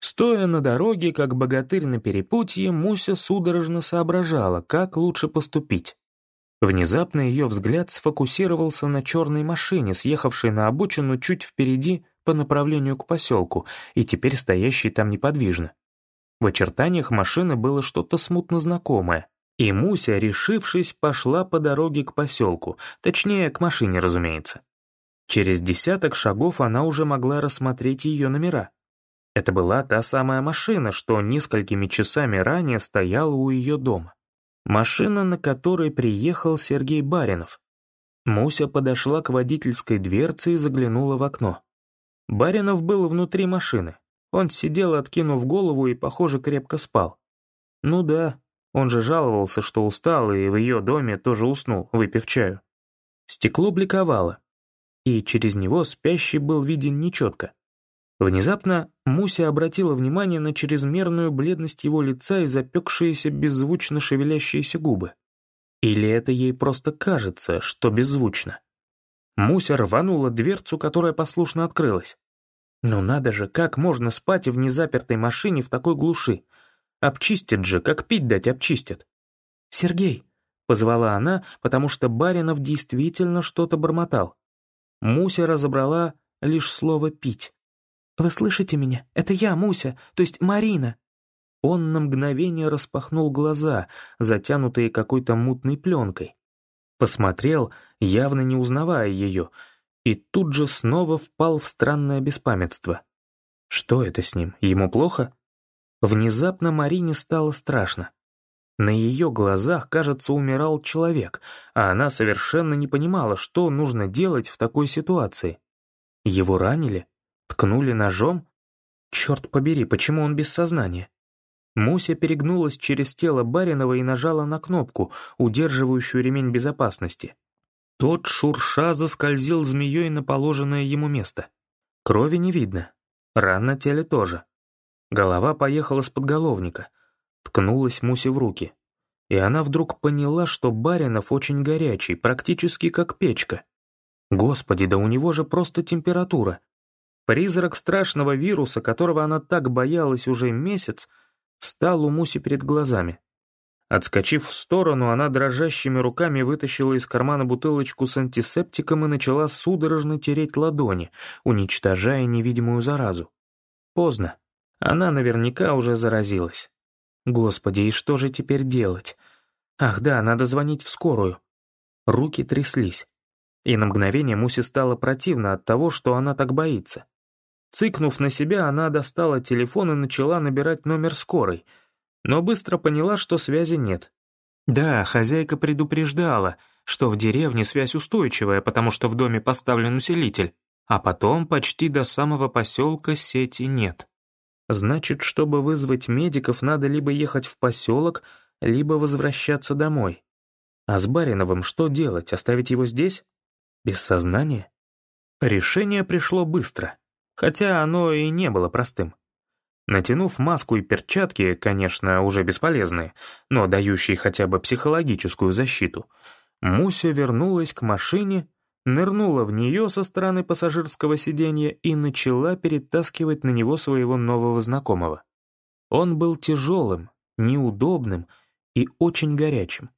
Стоя на дороге, как богатырь на перепутье, Муся судорожно соображала, как лучше поступить. Внезапно ее взгляд сфокусировался на черной машине, съехавшей на обочину чуть впереди по направлению к поселку и теперь стоящей там неподвижно. В очертаниях машины было что-то смутно знакомое, и Муся, решившись, пошла по дороге к поселку, точнее, к машине, разумеется. Через десяток шагов она уже могла рассмотреть ее номера. Это была та самая машина, что несколькими часами ранее стояла у ее дома. Машина, на которой приехал Сергей Баринов. Муся подошла к водительской дверце и заглянула в окно. Баринов был внутри машины. Он сидел, откинув голову, и, похоже, крепко спал. Ну да, он же жаловался, что устал, и в ее доме тоже уснул, выпив чаю. Стекло бликовало, и через него спящий был виден нечетко. Внезапно Муся обратила внимание на чрезмерную бледность его лица и запекшиеся беззвучно шевелящиеся губы. Или это ей просто кажется, что беззвучно? Муся рванула дверцу, которая послушно открылась. Ну надо же, как можно спать в незапертой машине в такой глуши? Обчистят же, как пить дать обчистят. «Сергей», — позвала она, потому что Баринов действительно что-то бормотал. Муся разобрала лишь слово «пить». «Вы слышите меня? Это я, Муся, то есть Марина». Он на мгновение распахнул глаза, затянутые какой-то мутной пленкой. Посмотрел, явно не узнавая ее, и тут же снова впал в странное беспамятство. Что это с ним? Ему плохо? Внезапно Марине стало страшно. На ее глазах, кажется, умирал человек, а она совершенно не понимала, что нужно делать в такой ситуации. Его ранили? Ткнули ножом? Черт побери, почему он без сознания? Муся перегнулась через тело Баринова и нажала на кнопку, удерживающую ремень безопасности. Тот шурша заскользил змеей на положенное ему место. Крови не видно. Ран на теле тоже. Голова поехала с подголовника. Ткнулась Мусе в руки. И она вдруг поняла, что Баринов очень горячий, практически как печка. Господи, да у него же просто температура. Призрак страшного вируса, которого она так боялась уже месяц, встал у Муси перед глазами. Отскочив в сторону, она дрожащими руками вытащила из кармана бутылочку с антисептиком и начала судорожно тереть ладони, уничтожая невидимую заразу. Поздно. Она наверняка уже заразилась. Господи, и что же теперь делать? Ах да, надо звонить в скорую. Руки тряслись. И на мгновение Мусе стало противно от того, что она так боится. Цыкнув на себя, она достала телефон и начала набирать номер скорой, но быстро поняла, что связи нет. Да, хозяйка предупреждала, что в деревне связь устойчивая, потому что в доме поставлен усилитель, а потом почти до самого поселка сети нет. Значит, чтобы вызвать медиков, надо либо ехать в поселок, либо возвращаться домой. А с Бариновым что делать, оставить его здесь? Без сознания? Решение пришло быстро хотя оно и не было простым. Натянув маску и перчатки, конечно, уже бесполезные, но дающие хотя бы психологическую защиту, Муся вернулась к машине, нырнула в нее со стороны пассажирского сиденья и начала перетаскивать на него своего нового знакомого. Он был тяжелым, неудобным и очень горячим.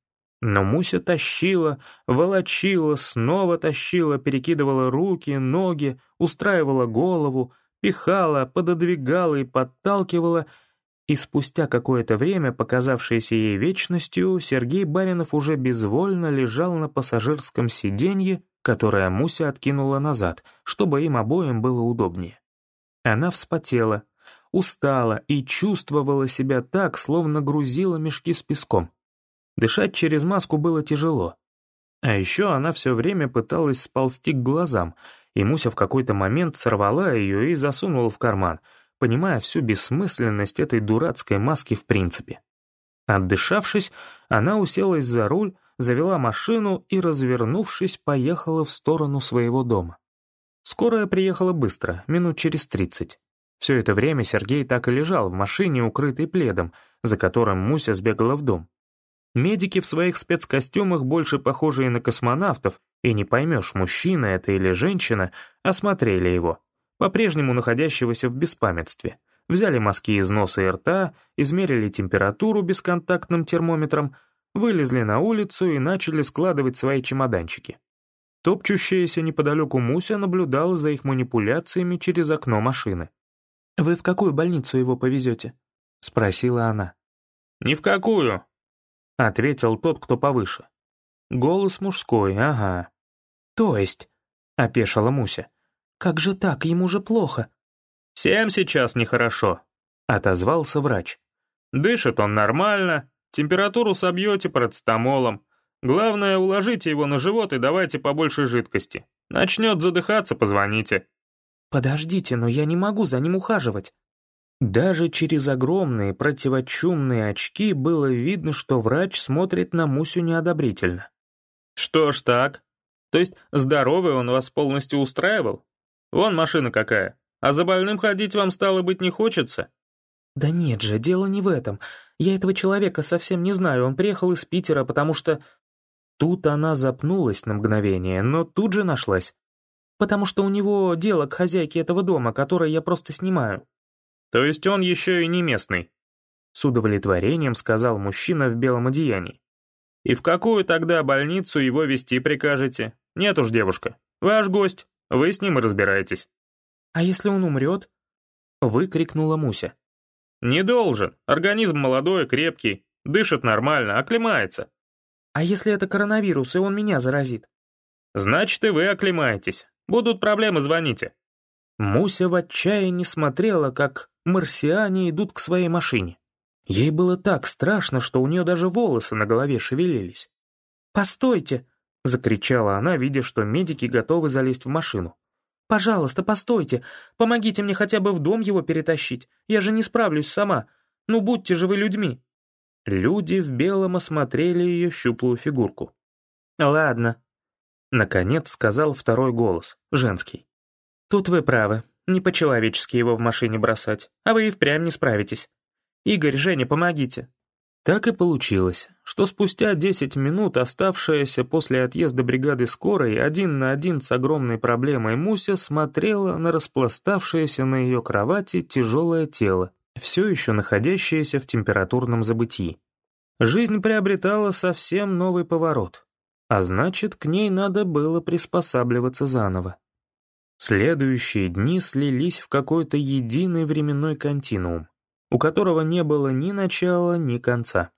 Но Муся тащила, волочила, снова тащила, перекидывала руки, ноги, устраивала голову, пихала, пододвигала и подталкивала, И спустя какое-то время, показавшееся ей вечностью, Сергей Баринов уже безвольно лежал на пассажирском сиденье, которое Муся откинула назад, чтобы им обоим было удобнее. Она вспотела, устала и чувствовала себя так, словно грузила мешки с песком. Дышать через маску было тяжело. А еще она все время пыталась сползти к глазам, и Муся в какой-то момент сорвала ее и засунула в карман — понимая всю бессмысленность этой дурацкой маски в принципе. Отдышавшись, она уселась за руль, завела машину и, развернувшись, поехала в сторону своего дома. Скорая приехала быстро, минут через тридцать. Все это время Сергей так и лежал в машине, укрытый пледом, за которым Муся сбегала в дом. Медики в своих спецкостюмах, больше похожие на космонавтов, и не поймешь, мужчина это или женщина, осмотрели его, по-прежнему находящегося в беспамятстве. Взяли мазки из носа и рта, измерили температуру бесконтактным термометром, вылезли на улицу и начали складывать свои чемоданчики. Топчущаяся неподалеку Муся наблюдала за их манипуляциями через окно машины. «Вы в какую больницу его повезете?» — спросила она. «Ни в какую», — ответил тот, кто повыше. Голос мужской, ага. «То есть?» — опешила Муся. Как же так, ему же плохо». «Всем сейчас нехорошо», — отозвался врач. «Дышит он нормально, температуру собьете парацетамолом. Главное, уложите его на живот и давайте побольше жидкости. Начнет задыхаться, позвоните». «Подождите, но я не могу за ним ухаживать». Даже через огромные противочумные очки было видно, что врач смотрит на Мусю неодобрительно. «Что ж так? То есть здоровый он вас полностью устраивал? Вон машина какая. А за больным ходить вам, стало быть, не хочется?» «Да нет же, дело не в этом. Я этого человека совсем не знаю. Он приехал из Питера, потому что...» Тут она запнулась на мгновение, но тут же нашлась. «Потому что у него дело к хозяйке этого дома, которое я просто снимаю». «То есть он еще и не местный?» С удовлетворением сказал мужчина в белом одеянии. «И в какую тогда больницу его вести прикажете? Нет уж, девушка, ваш гость, вы с ним и разбираетесь». «А если он умрет?» — выкрикнула Муся. «Не должен. Организм молодой, крепкий, дышит нормально, оклемается». «А если это коронавирус, и он меня заразит?» «Значит, и вы оклемаетесь. Будут проблемы, звоните». Муся в отчаянии смотрела, как марсиане идут к своей машине. Ей было так страшно, что у нее даже волосы на голове шевелились. «Постойте!» — закричала она, видя, что медики готовы залезть в машину. «Пожалуйста, постойте! Помогите мне хотя бы в дом его перетащить! Я же не справлюсь сама! Ну, будьте же вы людьми!» Люди в белом осмотрели ее щуплую фигурку. «Ладно», — наконец сказал второй голос, женский. «Тут вы правы, не по-человечески его в машине бросать, а вы и впрямь не справитесь. Игорь, Женя, помогите, так и получилось, что спустя 10 минут оставшаяся после отъезда бригады скорой один на один с огромной проблемой Муся смотрела на распластавшееся на ее кровати тяжелое тело, все еще находящееся в температурном забытии. Жизнь приобретала совсем новый поворот, а значит, к ней надо было приспосабливаться заново. Следующие дни слились в какой-то единый временной континуум у которого не было ни начала, ни конца.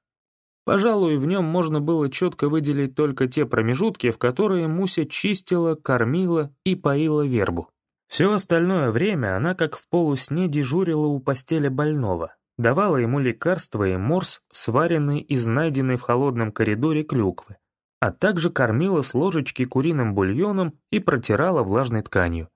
Пожалуй, в нем можно было четко выделить только те промежутки, в которые Муся чистила, кормила и поила вербу. Все остальное время она как в полусне дежурила у постели больного, давала ему лекарства и морс, сваренный из найденной в холодном коридоре клюквы, а также кормила с ложечки куриным бульоном и протирала влажной тканью.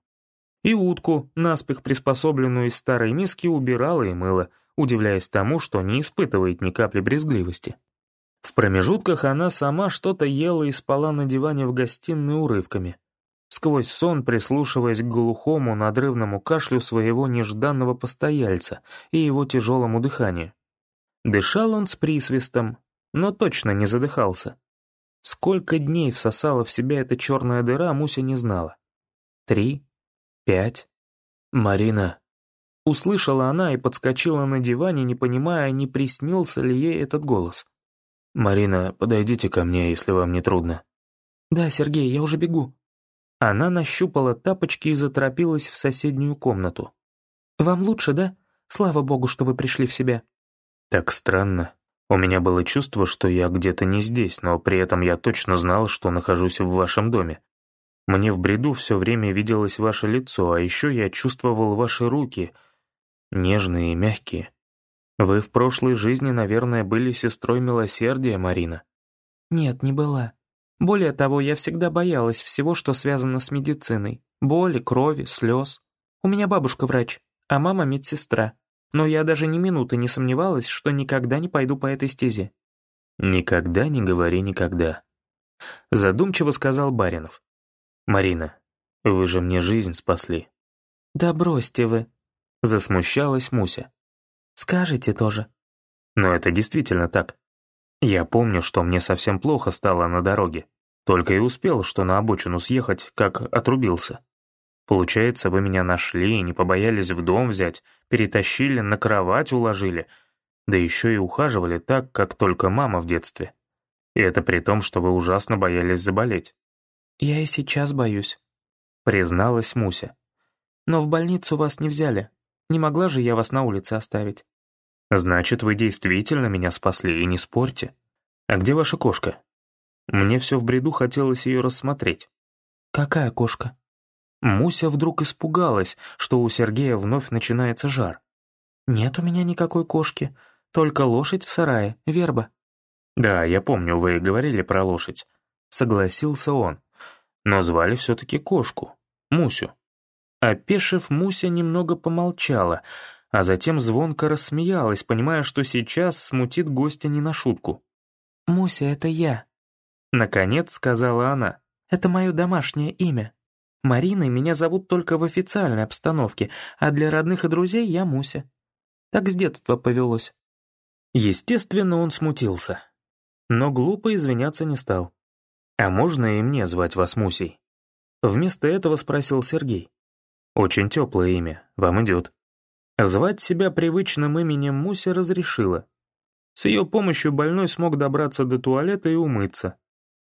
И утку, наспех приспособленную из старой миски, убирала и мыла, удивляясь тому, что не испытывает ни капли брезгливости. В промежутках она сама что-то ела и спала на диване в гостиной урывками, сквозь сон прислушиваясь к глухому надрывному кашлю своего нежданного постояльца и его тяжелому дыханию. Дышал он с присвистом, но точно не задыхался. Сколько дней всосала в себя эта черная дыра, Муся не знала. Три? Пять? «Марина», Услышала она и подскочила на диване, не понимая, не приснился ли ей этот голос. «Марина, подойдите ко мне, если вам не трудно». «Да, Сергей, я уже бегу». Она нащупала тапочки и заторопилась в соседнюю комнату. «Вам лучше, да? Слава богу, что вы пришли в себя». Так странно. У меня было чувство, что я где-то не здесь, но при этом я точно знал, что нахожусь в вашем доме. Мне в бреду все время виделось ваше лицо, а еще я чувствовал ваши руки, нежные и мягкие. Вы в прошлой жизни, наверное, были сестрой милосердия, Марина. Нет, не была. Более того, я всегда боялась всего, что связано с медициной. Боли, крови, слез. У меня бабушка врач, а мама медсестра но я даже ни минуты не сомневалась, что никогда не пойду по этой стезе. «Никогда не говори никогда», — задумчиво сказал Баринов. «Марина, вы же мне жизнь спасли». «Да бросьте вы», — засмущалась Муся. «Скажите тоже». Но это действительно так. Я помню, что мне совсем плохо стало на дороге. Только и успел, что на обочину съехать, как отрубился. Получается, вы меня нашли и не побоялись в дом взять, перетащили, на кровать уложили, да еще и ухаживали так, как только мама в детстве. И это при том, что вы ужасно боялись заболеть. «Я и сейчас боюсь», — призналась Муся. «Но в больницу вас не взяли. Не могла же я вас на улице оставить». «Значит, вы действительно меня спасли, и не спорьте. А где ваша кошка? Мне все в бреду хотелось ее рассмотреть». «Какая кошка?» Муся вдруг испугалась, что у Сергея вновь начинается жар. «Нет у меня никакой кошки, только лошадь в сарае, верба». «Да, я помню, вы говорили про лошадь», — согласился он. Но звали все-таки кошку, Мусю. Опешив, Муся немного помолчала, а затем звонко рассмеялась, понимая, что сейчас смутит гостя не на шутку. «Муся, это я», — наконец сказала она. «Это мое домашнее имя». Мариной меня зовут только в официальной обстановке, а для родных и друзей я Муся. Так с детства повелось». Естественно, он смутился. Но глупо извиняться не стал. «А можно и мне звать вас Мусей?» Вместо этого спросил Сергей. «Очень теплое имя, вам идет». Звать себя привычным именем Муся разрешила. С ее помощью больной смог добраться до туалета и умыться.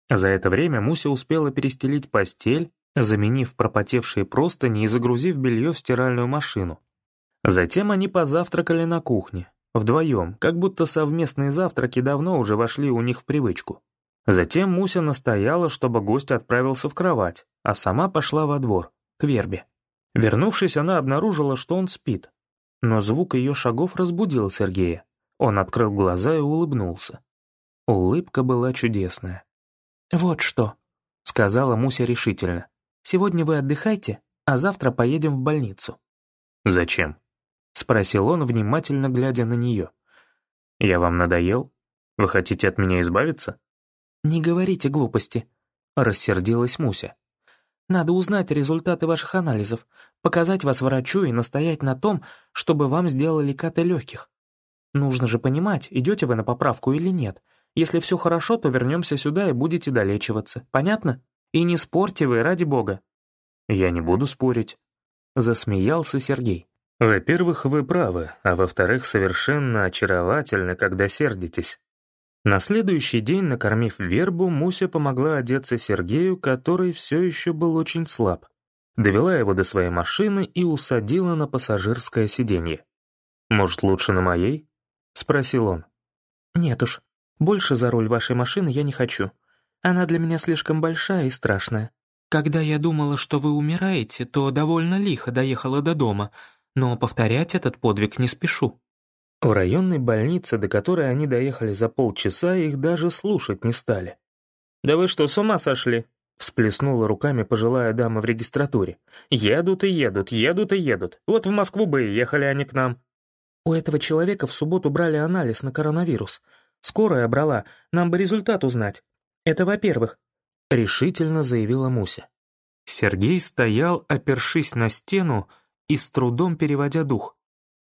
За это время Муся успела перестелить постель, заменив пропотевшие простыни и загрузив белье в стиральную машину. Затем они позавтракали на кухне, вдвоем, как будто совместные завтраки давно уже вошли у них в привычку. Затем Муся настояла, чтобы гость отправился в кровать, а сама пошла во двор, к вербе. Вернувшись, она обнаружила, что он спит. Но звук ее шагов разбудил Сергея. Он открыл глаза и улыбнулся. Улыбка была чудесная. «Вот что», — сказала Муся решительно. Сегодня вы отдыхайте, а завтра поедем в больницу». «Зачем?» — спросил он, внимательно глядя на нее. «Я вам надоел? Вы хотите от меня избавиться?» «Не говорите глупости», — рассердилась Муся. «Надо узнать результаты ваших анализов, показать вас врачу и настоять на том, чтобы вам сделали каты легких. Нужно же понимать, идете вы на поправку или нет. Если все хорошо, то вернемся сюда и будете долечиваться. Понятно?» И не спорьте вы, ради бога». «Я не буду спорить», — засмеялся Сергей. «Во-первых, вы правы, а во-вторых, совершенно очаровательно, когда сердитесь». На следующий день, накормив вербу, Муся помогла одеться Сергею, который все еще был очень слаб. Довела его до своей машины и усадила на пассажирское сиденье. «Может, лучше на моей?» — спросил он. «Нет уж, больше за руль вашей машины я не хочу. Она для меня слишком большая и страшная. Когда я думала, что вы умираете, то довольно лихо доехала до дома, но повторять этот подвиг не спешу». В районной больнице, до которой они доехали за полчаса, их даже слушать не стали. «Да вы что, с ума сошли?» — всплеснула руками пожилая дама в регистратуре. «Едут и едут, едут и едут. Вот в Москву бы и ехали они к нам». «У этого человека в субботу брали анализ на коронавирус. Скорая брала, нам бы результат узнать. Это во-первых», — решительно заявила Муся. Сергей стоял, опершись на стену и с трудом переводя дух.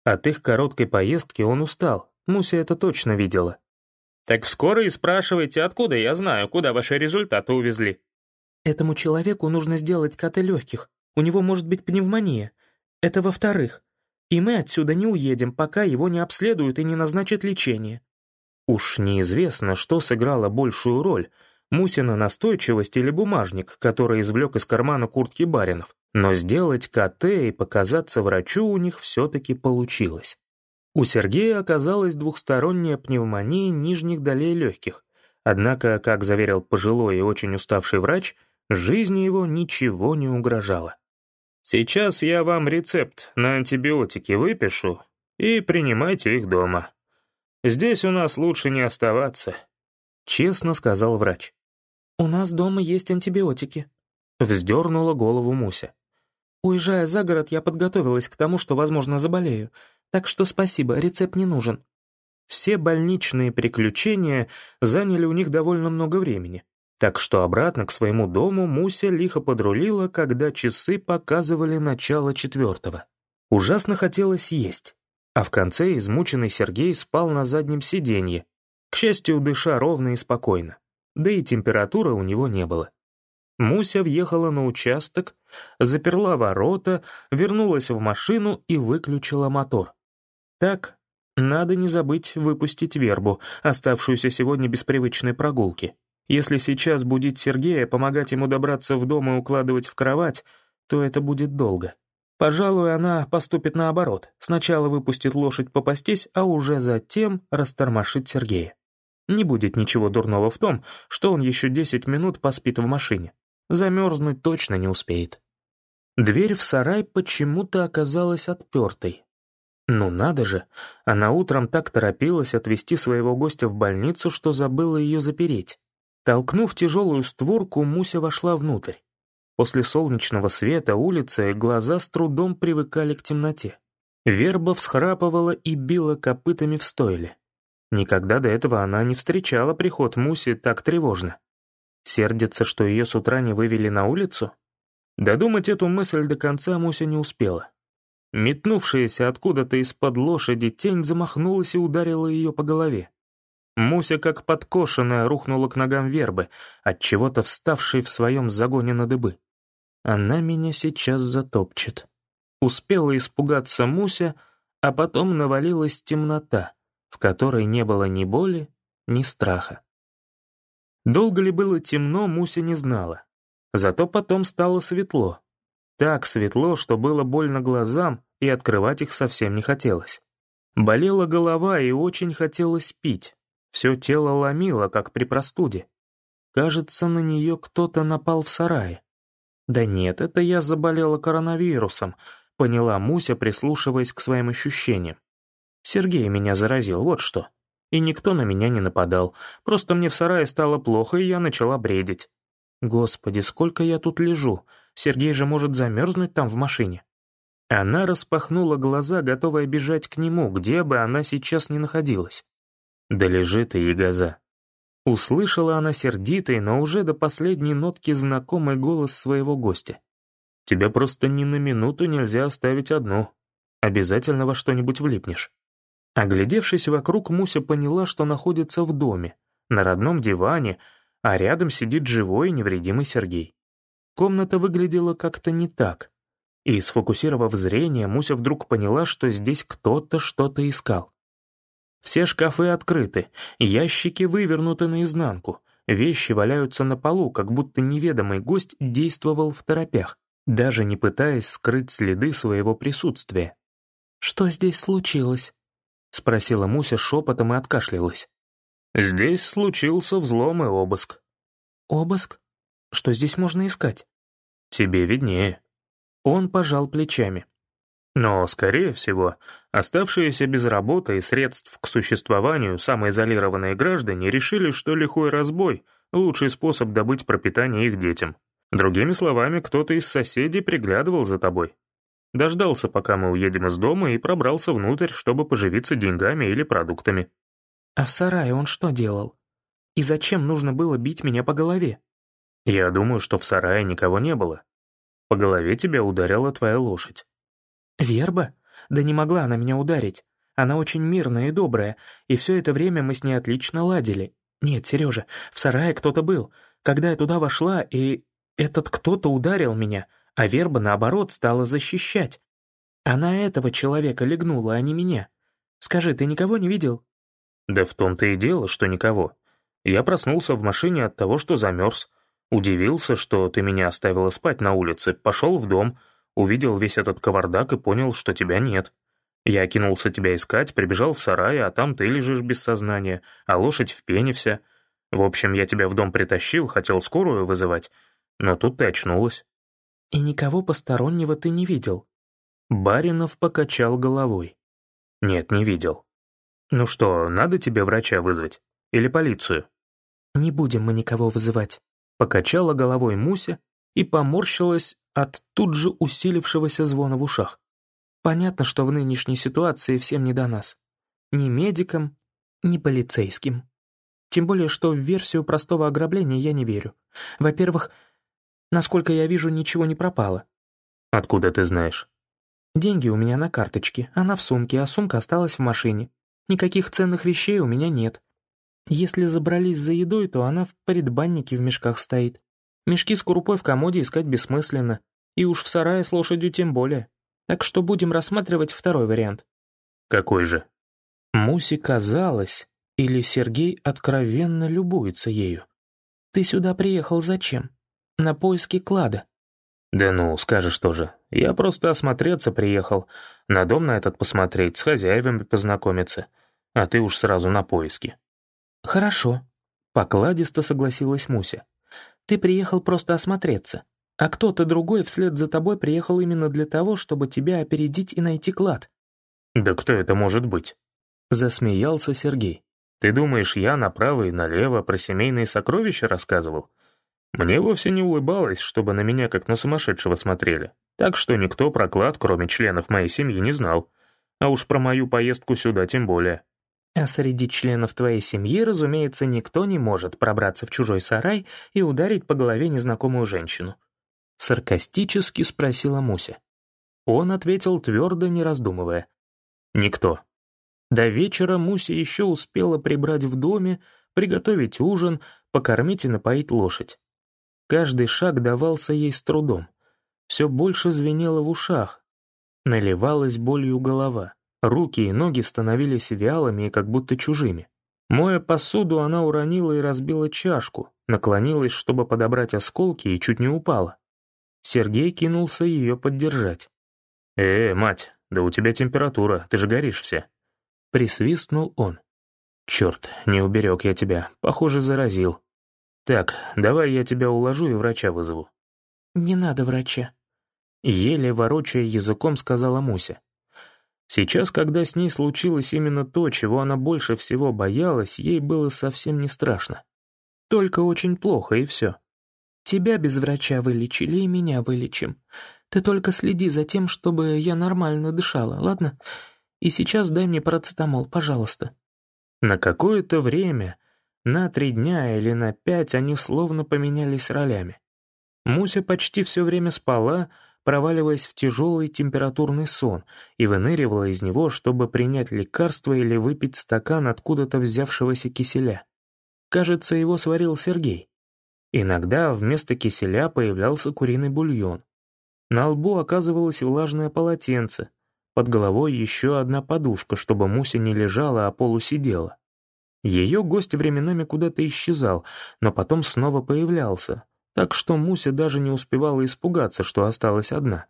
От их короткой поездки он устал, Муся это точно видела. «Так скоро и спрашивайте, откуда я знаю, куда ваши результаты увезли». «Этому человеку нужно сделать каты легких, у него может быть пневмония. Это во-вторых. И мы отсюда не уедем, пока его не обследуют и не назначат лечение. Уж неизвестно, что сыграло большую роль — Мусина настойчивость или бумажник, который извлек из кармана куртки баринов, но сделать КТ и показаться врачу у них все-таки получилось. У Сергея оказалась двухсторонняя пневмония нижних долей легких, однако, как заверил пожилой и очень уставший врач, жизни его ничего не угрожало. «Сейчас я вам рецепт на антибиотики выпишу и принимайте их дома. Здесь у нас лучше не оставаться», — честно сказал врач. «У нас дома есть антибиотики», — вздернула голову Муся. «Уезжая за город, я подготовилась к тому, что, возможно, заболею. Так что спасибо, рецепт не нужен». Все больничные приключения заняли у них довольно много времени, так что обратно к своему дому Муся лихо подрулила, когда часы показывали начало четвертого. Ужасно хотелось есть, а в конце измученный Сергей спал на заднем сиденье, к счастью, дыша ровно и спокойно, да и температуры у него не было. Муся въехала на участок, заперла ворота, вернулась в машину и выключила мотор. Так, надо не забыть выпустить вербу, оставшуюся сегодня без привычной прогулки. Если сейчас будить Сергея, помогать ему добраться в дом и укладывать в кровать, то это будет долго. Пожалуй, она поступит наоборот. Сначала выпустит лошадь попастись, а уже затем растормошит Сергея. Не будет ничего дурного в том, что он еще 10 минут поспит в машине. Замерзнуть точно не успеет. Дверь в сарай почему-то оказалась отпертой, ну надо же, она утром так торопилась отвезти своего гостя в больницу, что забыла ее запереть. Толкнув тяжелую створку, Муся вошла внутрь. После солнечного света улицы глаза с трудом привыкали к темноте. Верба всхрапывала и била копытами в стойле. Никогда до этого она не встречала приход Муси так тревожно. Сердится, что ее с утра не вывели на улицу? Додумать эту мысль до конца Муся не успела. Метнувшаяся откуда-то из-под лошади тень замахнулась и ударила ее по голове. Муся, как подкошенная, рухнула к ногам вербы, от чего то вставшей в своем загоне на дыбы. Она меня сейчас затопчет. Успела испугаться Муся, а потом навалилась темнота, в которой не было ни боли, ни страха. Долго ли было темно, Муся не знала. Зато потом стало светло, так светло, что было больно глазам, и открывать их совсем не хотелось. Болела голова и очень хотелось пить. Все тело ломило, как при простуде. Кажется, на нее кто-то напал в сарае. Да нет, это я заболела коронавирусом, поняла Муся, прислушиваясь к своим ощущениям. Сергей меня заразил, вот что. И никто на меня не нападал. Просто мне в сарае стало плохо, и я начала бредить. Господи, сколько я тут лежу. Сергей же может замерзнуть там в машине. Она распахнула глаза, готовая бежать к нему, где бы она сейчас ни находилась. «Да лежи ты, ягоза!» Услышала она сердитый, но уже до последней нотки знакомый голос своего гостя. «Тебя просто ни на минуту нельзя оставить одну. Обязательно во что-нибудь влипнешь». Оглядевшись вокруг, Муся поняла, что находится в доме, на родном диване, а рядом сидит живой и невредимый Сергей. Комната выглядела как-то не так, и, сфокусировав зрение, Муся вдруг поняла, что здесь кто-то что-то искал. Все шкафы открыты, ящики вывернуты наизнанку, вещи валяются на полу, как будто неведомый гость действовал в торопях, даже не пытаясь скрыть следы своего присутствия. «Что здесь случилось?» — спросила Муся шепотом и откашлялась. Здесь случился взлом и обыск. Обыск? Что здесь можно искать? Тебе виднее. Он пожал плечами. Но, скорее всего, оставшиеся без работы и средств к существованию самоизолированные граждане решили, что лихой разбой — лучший способ добыть пропитание их детям. Другими словами, кто-то из соседей приглядывал за тобой. Дождался, пока мы уедем из дома, и пробрался внутрь, чтобы поживиться деньгами или продуктами. А в сарае он что делал? И зачем нужно было бить меня по голове? Я думаю, что в сарае никого не было. По голове тебя ударила твоя лошадь. Верба? Да не могла она меня ударить. Она очень мирная и добрая, и все это время мы с ней отлично ладили. Нет, Сережа, в сарае кто-то был. Когда я туда вошла, и этот кто-то ударил меня, а верба, наоборот, стала защищать. Она этого человека легнула, а не меня. Скажи, ты никого не видел? Да в том-то и дело, что никого. Я проснулся в машине от того, что замерз. Удивился, что ты меня оставила спать на улице, пошел в дом, увидел весь этот кавардак и понял, что тебя нет. Я кинулся тебя искать, прибежал в сарай, а там ты лежишь без сознания, а лошадь в пене вся. В общем, я тебя в дом притащил, хотел скорую вызывать, но тут ты очнулась». «И никого постороннего ты не видел?» Баринов покачал головой. «Нет, не видел. Ну что, надо тебе врача вызвать? Или полицию?» «Не будем мы никого вызывать», — покачала головой Муся и поморщилась от тут же усилившегося звона в ушах. «Понятно, что в нынешней ситуации всем не до нас. Ни медикам, ни полицейским. Тем более, что в версию простого ограбления я не верю. Во-первых, насколько я вижу, ничего не пропало». «Откуда ты знаешь?» «Деньги у меня на карточке, она в сумке, а сумка осталась в машине. Никаких ценных вещей у меня нет. Если забрались за едой, то она в предбаннике в мешках стоит. Мешки с крупой в комоде искать бессмысленно. И уж в сарае с лошадью тем более. Так что будем рассматривать второй вариант. Какой же? Мусе казалось, или Сергей откровенно любуется ею. Ты сюда приехал зачем? На поиски клада. Да ну, скажешь тоже. Я просто осмотреться приехал. На дом на этот посмотреть, с хозяевами познакомиться. А ты уж сразу на поиски. «Хорошо», — покладисто согласилась Муся. «Ты приехал просто осмотреться, а кто-то другой вслед за тобой приехал именно для того, чтобы тебя опередить и найти клад». «Да кто это может быть?» — засмеялся Сергей. «Ты думаешь, я направо и налево про семейные сокровища рассказывал? Мне вовсе не улыбалось, чтобы на меня как на сумасшедшего смотрели, так что никто про клад, кроме членов моей семьи, не знал. А уж про мою поездку сюда тем более». А среди членов твоей семьи, разумеется, никто не может пробраться в чужой сарай и ударить по голове незнакомую женщину. Саркастически спросила Муся. Он ответил твердо, не раздумывая. Никто. До вечера Муся еще успела прибрать в доме, приготовить ужин, покормить и напоить лошадь. Каждый шаг давался ей с трудом. Все больше звенело в ушах. Наливалась болью голова. Руки и ноги становились вялыми и как будто чужими. Моя посуду, она уронила и разбила чашку, наклонилась, чтобы подобрать осколки, и чуть не упала. Сергей кинулся ее поддержать. «Э, мать, да у тебя температура, ты же горишь вся». Присвистнул он. «Черт, не уберег я тебя, похоже, заразил. Так, давай я тебя уложу и врача вызову». «Не надо врача», — еле ворочая языком сказала Муся. Сейчас, когда с ней случилось именно то, чего она больше всего боялась, ей было совсем не страшно. Только очень плохо, и все. Тебя без врача вылечили, и меня вылечим. Ты только следи за тем, чтобы я нормально дышала, ладно? И сейчас дай мне парацетамол, пожалуйста». На какое-то время, на три дня или на пять, они словно поменялись ролями. Муся почти все время спала, проваливаясь в тяжелый температурный сон и выныривала из него, чтобы принять лекарство или выпить стакан откуда-то взявшегося киселя. Кажется, его сварил Сергей. Иногда вместо киселя появлялся куриный бульон. На лбу оказывалось влажное полотенце, под головой еще одна подушка, чтобы Муся не лежала, а полусидела. Ее гость временами куда-то исчезал, но потом снова появлялся, так что Муся даже не успевала испугаться, что осталась одна.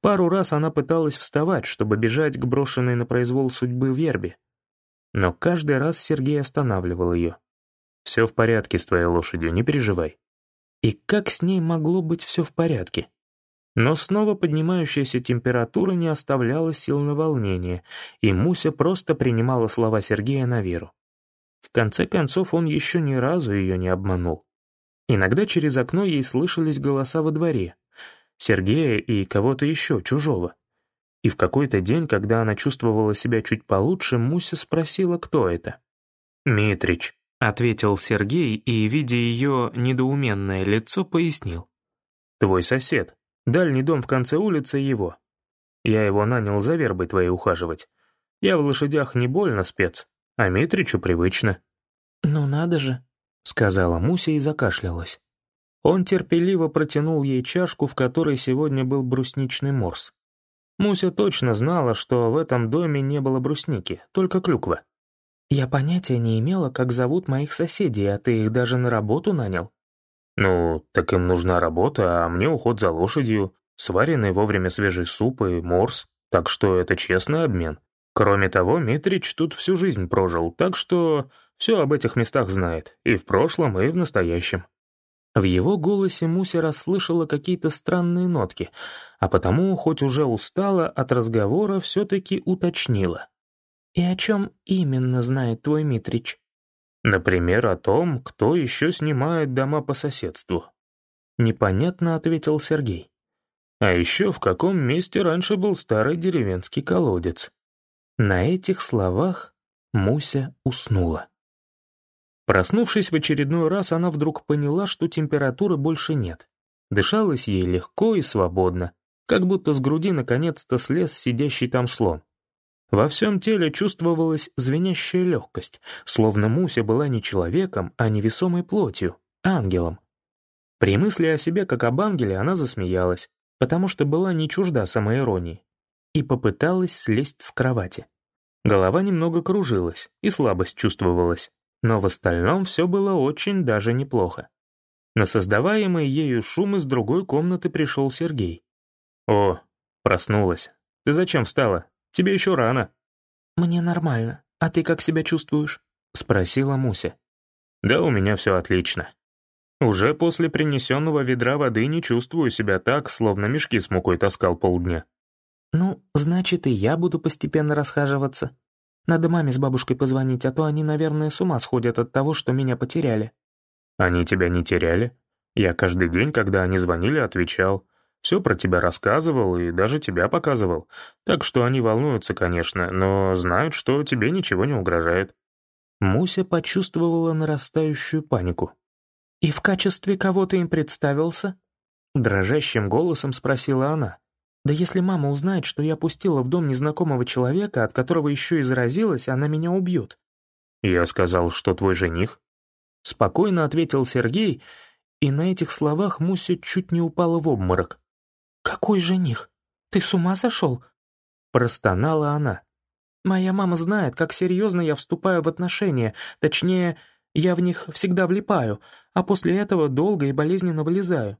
Пару раз она пыталась вставать, чтобы бежать к брошенной на произвол судьбы вербе. Но каждый раз Сергей останавливал ее. «Все в порядке с твоей лошадью, не переживай». И как с ней могло быть все в порядке? Но снова поднимающаяся температура не оставляла сил на волнение, и Муся просто принимала слова Сергея на веру. В конце концов, он еще ни разу ее не обманул. Иногда через окно ей слышались голоса во дворе. Сергея и кого-то еще, чужого. И в какой-то день, когда она чувствовала себя чуть получше, Муся спросила, кто это. «Митрич», — ответил Сергей и, видя ее недоуменное лицо, пояснил. «Твой сосед. Дальний дом в конце улицы его. Я его нанял за вербой твоей ухаживать. Я в лошадях не больно спец, а Митричу привычно». «Ну надо же», — сказала Муся и закашлялась. Он терпеливо протянул ей чашку, в которой сегодня был брусничный морс. Муся точно знала, что в этом доме не было брусники, только клюква. «Я понятия не имела, как зовут моих соседей, а ты их даже на работу нанял?» «Ну, так им нужна работа, а мне уход за лошадью, сваренный вовремя свежий суп и морс, так что это честный обмен. Кроме того, Митрич тут всю жизнь прожил, так что все об этих местах знает, и в прошлом, и в настоящем. В его голосе Муся расслышала какие-то странные нотки, а потому, хоть уже устала от разговора, все-таки уточнила. «И о чем именно знает твой Митрич?» «Например, о том, кто еще снимает дома по соседству». Непонятно ответил Сергей. «А еще в каком месте раньше был старый деревенский колодец». На этих словах Муся уснула. Проснувшись в очередной раз, она вдруг поняла, что температуры больше нет. Дышалось ей легко и свободно, как будто с груди наконец-то слез сидящий там слон. Во всем теле чувствовалась звенящая легкость, словно Муся была не человеком, а невесомой плотью, ангелом. При мысли о себе как об ангеле она засмеялась, потому что была не чужда самоиронии, и попыталась слезть с кровати. Голова немного кружилась, и слабость чувствовалась, но в остальном все было очень даже неплохо. На создаваемый ею шум из другой комнаты пришел Сергей. «О, проснулась. Ты зачем встала? Тебе еще рано». «Мне нормально. А ты как себя чувствуешь?» — спросила Муся. «Да у меня все отлично. Уже после принесенного ведра воды не чувствую себя так, словно мешки с мукой таскал полдня». «Ну, значит, и я буду постепенно расхаживаться», надо маме с бабушкой позвонить, а то они, наверное, с ума сходят от того, что меня потеряли». «Они тебя не теряли? Я каждый день, когда они звонили, отвечал. Все про тебя рассказывал и даже тебя показывал. Так что они волнуются, конечно, но знают, что тебе ничего не угрожает». Муся почувствовала нарастающую панику. «И в качестве кого ты им представился?» Дрожащим голосом спросила она. Да если мама узнает, что я пустила в дом незнакомого человека, от которого еще и заразилась, она меня убьет». «Я сказал, что твой жених?» Спокойно ответил Сергей, и на этих словах Муся чуть не упала в обморок. «Какой жених? Ты с ума сошел?» Простонала она. «Моя мама знает, как серьезно я вступаю в отношения, точнее, я в них всегда влипаю, а после этого долго и болезненно вылезаю.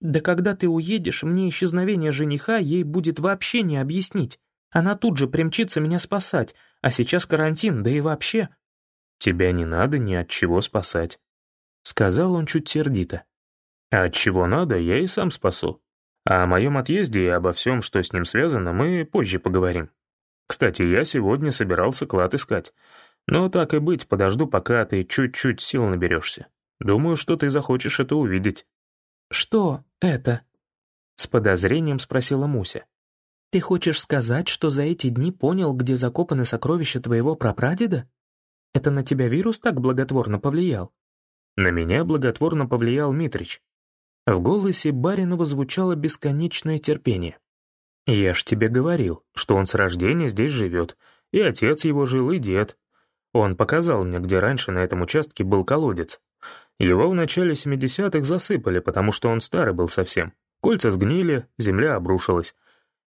Да когда ты уедешь, мне исчезновение жениха ей будет вообще не объяснить. Она тут же примчится меня спасать, а сейчас карантин, да и вообще. Тебя не надо ни от чего спасать. Сказал он чуть сердито. А от чего надо, я и сам спасу. А о моем отъезде и обо всем, что с ним связано, мы позже поговорим. Кстати, я сегодня собирался клад искать. Но так и быть, подожду, пока ты чуть-чуть сил наберешься. Думаю, что ты захочешь это увидеть. «Что это?» — с подозрением спросила Муся. «Ты хочешь сказать, что за эти дни понял, где закопаны сокровища твоего прапрадеда? Это на тебя вирус так благотворно повлиял?» «На меня благотворно повлиял Митрич». В голосе Баринова звучало бесконечное терпение. «Я ж тебе говорил, что он с рождения здесь живет, и отец его жил, и дед. Он показал мне, где раньше на этом участке был колодец. Его в начале 70-х засыпали, потому что он старый был совсем. Кольца сгнили, земля обрушилась.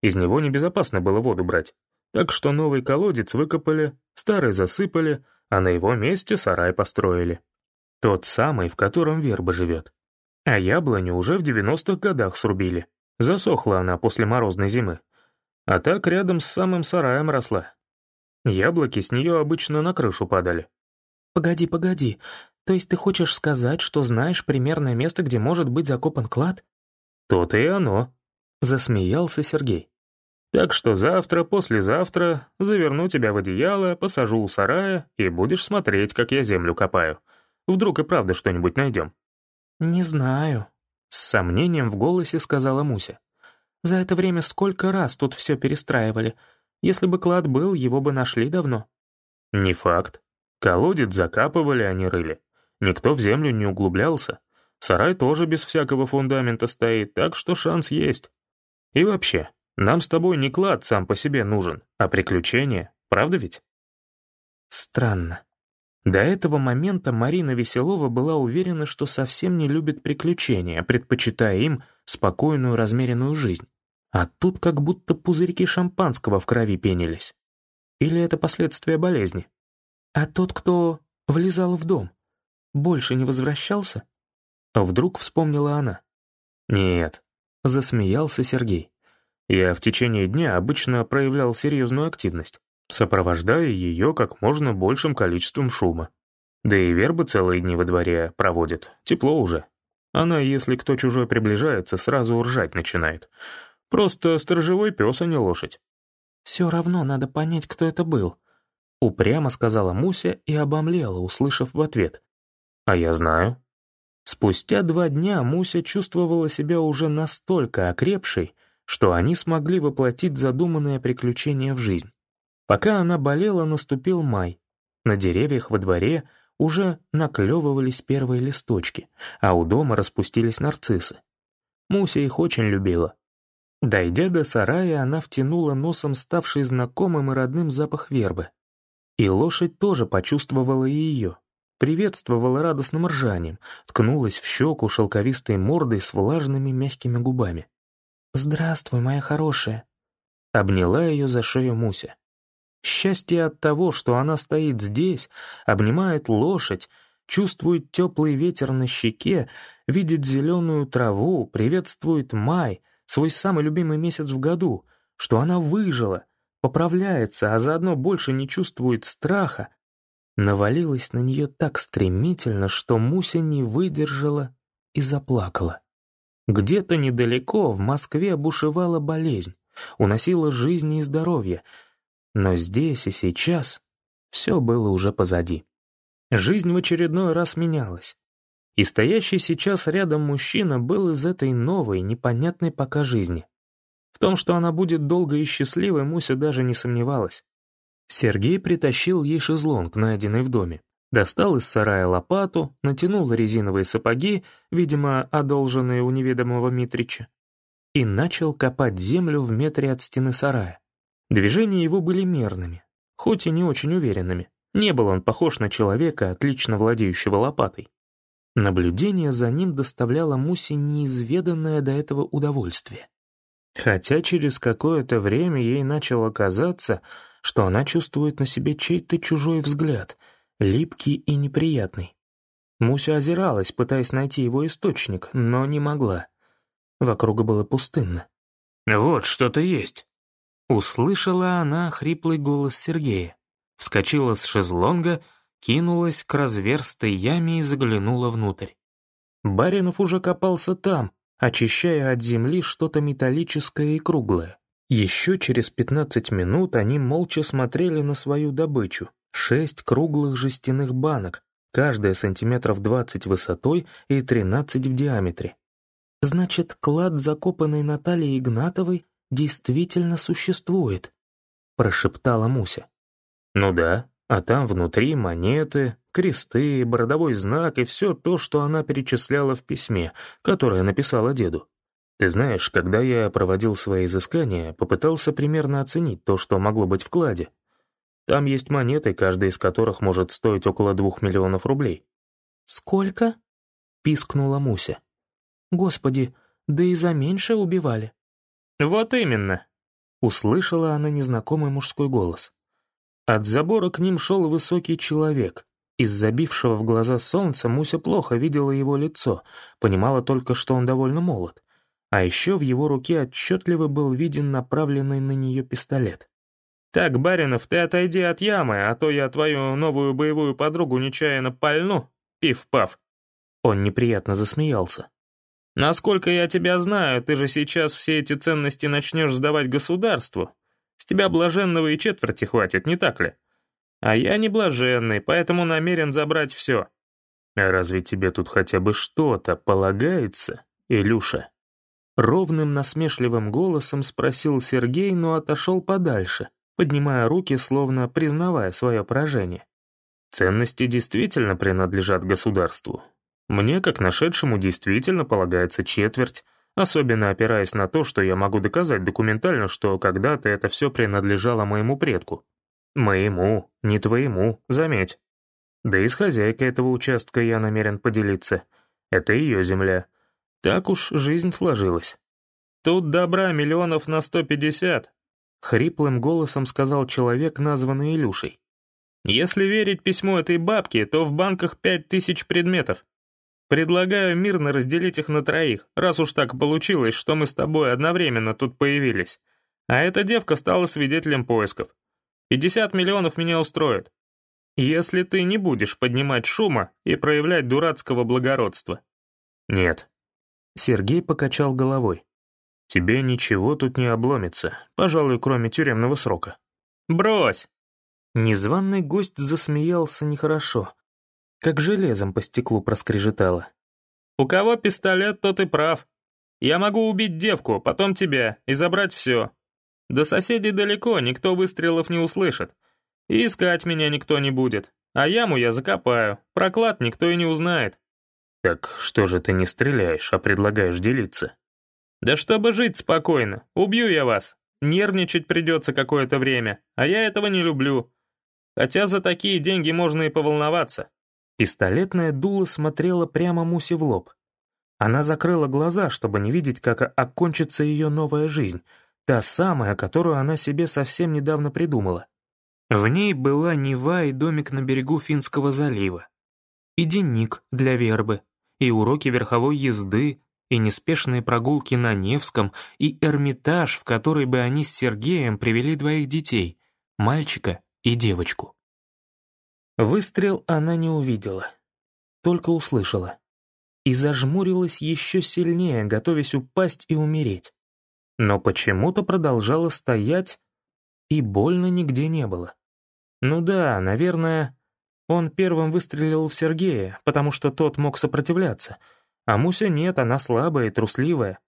Из него небезопасно было воду брать. Так что новый колодец выкопали, старый засыпали, а на его месте сарай построили. Тот самый, в котором верба живет. А яблоню уже в 90-х годах срубили. Засохла она после морозной зимы. А так рядом с самым сараем росла. Яблоки с нее обычно на крышу падали. «Погоди, погоди, то есть ты хочешь сказать, что знаешь примерное место, где может быть закопан клад? То-то и оно, засмеялся Сергей. Так что завтра, послезавтра заверну тебя в одеяло, посажу у сарая и будешь смотреть, как я землю копаю. Вдруг и правда что-нибудь найдем. Не знаю, с сомнением в голосе сказала Муся. За это время сколько раз тут все перестраивали. Если бы клад был, его бы нашли давно. Не факт. Колодец закапывали, а не рыли. Никто в землю не углублялся. Сарай тоже без всякого фундамента стоит, так что шанс есть. И вообще, нам с тобой не клад сам по себе нужен, а приключения, правда ведь? Странно. До этого момента Марина Веселова была уверена, что совсем не любит приключения, предпочитая им спокойную размеренную жизнь. А тут как будто пузырьки шампанского в крови пенились. Или это последствия болезни? А тот, кто влезал в дом, больше не возвращался?» А вдруг вспомнила она. «Нет», — засмеялся Сергей. «Я в течение дня обычно проявлял серьезную активность. сопровождая ее как можно большим количеством шума. Да и верба целые дни во дворе проводит, тепло уже. Она, если кто чужой приближается, сразу уржать начинает. Просто сторожевой пес, а не лошадь. «Все равно надо понять, кто это был», — упрямо сказала Муся и обомлела, услышав в ответ. «А я знаю». Спустя два дня Муся чувствовала себя уже настолько окрепшей, что они смогли воплотить задуманное приключение в жизнь. Пока она болела, наступил май. На деревьях во дворе уже наклевывались первые листочки, а у дома распустились нарциссы. Муся их очень любила. Дойдя до сарая, она втянула носом ставший знакомым и родным запах вербы. И лошадь тоже почувствовала ее, приветствовала радостным ржанием, ткнулась в щеку шелковистой мордой с влажными мягкими губами. «Здравствуй, моя хорошая», — обняла ее за шею Муся. Счастье от того, что она стоит здесь, обнимает лошадь, чувствует теплый ветер на щеке, видит зеленую траву, приветствует май, свой самый любимый месяц в году, что она выжила, поправляется, а заодно больше не чувствует страха, навалилась на нее так стремительно, что Муся не выдержала и заплакала. Где-то недалеко в Москве бушевала болезнь, уносила жизни и здоровье — но здесь и сейчас все было уже позади. Жизнь в очередной раз менялась. И стоящий сейчас рядом мужчина был из этой новой, непонятной пока жизни. В том, что она будет долгой и счастливой, Муся даже не сомневалась. Сергей притащил ей шезлонг, найденный в доме. Достал из сарая лопату, натянул резиновые сапоги, видимо, одолженные у неведомого Митрича, и начал копать землю в метре от стены сарая. Движения его были мерными, хоть и не очень уверенными. Не был он похож на человека, отлично владеющего лопатой. Наблюдение за ним доставляло Мусе неизведанное до этого удовольствие. Хотя через какое-то время ей начало казаться, что она чувствует на себе чей-то чужой взгляд, липкий и неприятный. Муся озиралась, пытаясь найти его источник, но не могла. Вокруг было пустынно. «Вот что-то есть», Услышала она хриплый голос Сергея, вскочила с шезлонга, кинулась к разверстой яме и заглянула внутрь. Баринов уже копался там, очищая от земли что-то металлическое и круглое. Еще через 15 минут они молча смотрели на свою добычу. Шесть круглых жестяных банок, каждая сантиметров 20 высотой и 13 в диаметре. Значит, клад, закопанный Натальей Игнатовой, действительно существует», — прошептала Муся. «Ну да, а там внутри монеты, кресты, бородовой знак и все то, что она перечисляла в письме, которое написала деду. Ты знаешь, когда я проводил свои изыскания, попытался примерно оценить то, что могло быть в кладе. Там есть монеты, каждая из которых может стоить около двух миллионов рублей». «Сколько?» — пискнула Муся. «Господи, да и за меньше убивали». «Вот именно», — услышала она незнакомый мужской голос. От забора к ним шел высокий человек. Из забившего в глаза солнца Муся плохо видела его лицо, понимала только, что он довольно молод. А еще в его руке отчетливо был виден направленный на нее пистолет. «Так, Баринов, ты отойди от ямы, а то я твою новую боевую подругу нечаянно пальну. Пиф-паф». Он неприятно засмеялся. Насколько я тебя знаю, ты же сейчас все эти ценности начнешь сдавать государству. С тебя блаженного и четверти хватит, не так ли? А я не блаженный, поэтому намерен забрать все. А разве тебе тут хотя бы что-то полагается, Илюша? Ровным насмешливым голосом спросил Сергей, но отошел подальше, поднимая руки, словно признавая свое поражение. Ценности действительно принадлежат государству, мне, как нашедшему, действительно полагается четверть, особенно опираясь на то, что я могу доказать документально, что когда-то это все принадлежало моему предку. Моему, не твоему, заметь. Да и с хозяйкой этого участка я намерен поделиться. Это ее земля. Так уж жизнь сложилась. Тут добра миллионов на сто пятьдесят, хриплым голосом сказал человек, названный Илюшей. Если верить письму этой бабки, то в банках пять тысяч предметов. Предлагаю мирно разделить их на троих, раз уж так получилось, что мы с тобой одновременно тут появились. А эта девка стала свидетелем поисков. 50 миллионов меня устроит. Если ты не будешь поднимать шума и проявлять дурацкого благородства». «Нет». Сергей покачал головой. «Тебе ничего тут не обломится, пожалуй, кроме тюремного срока». «Брось!» Незваный гость засмеялся нехорошо, как железом по стеклу проскрежетало. «У кого пистолет, тот и прав. Я могу убить девку, потом тебя, и забрать все. До соседей далеко, никто выстрелов не услышит. И искать меня никто не будет. А яму я закопаю, проклад никто и не узнает». «Так что же ты не стреляешь, а предлагаешь делиться?» «Да чтобы жить спокойно, убью я вас. Нервничать придется какое-то время, а я этого не люблю. Хотя за такие деньги можно и поволноваться». Пистолетная дуло смотрела прямо Мусе в лоб. Она закрыла глаза, чтобы не видеть, как окончится ее новая жизнь, та самая, которую она себе совсем недавно придумала. В ней была Нева и домик на берегу Финского залива, и денник для вербы, и уроки верховой езды, и неспешные прогулки на Невском, и Эрмитаж, в который бы они с Сергеем привели двоих детей, мальчика и девочку. Выстрел она не увидела, только услышала. И зажмурилась еще сильнее, готовясь упасть и умереть. Но почему-то продолжала стоять, и больно нигде не было. Ну да, наверное, он первым выстрелил в Сергея, потому что тот мог сопротивляться, а Муся нет, она слабая и трусливая.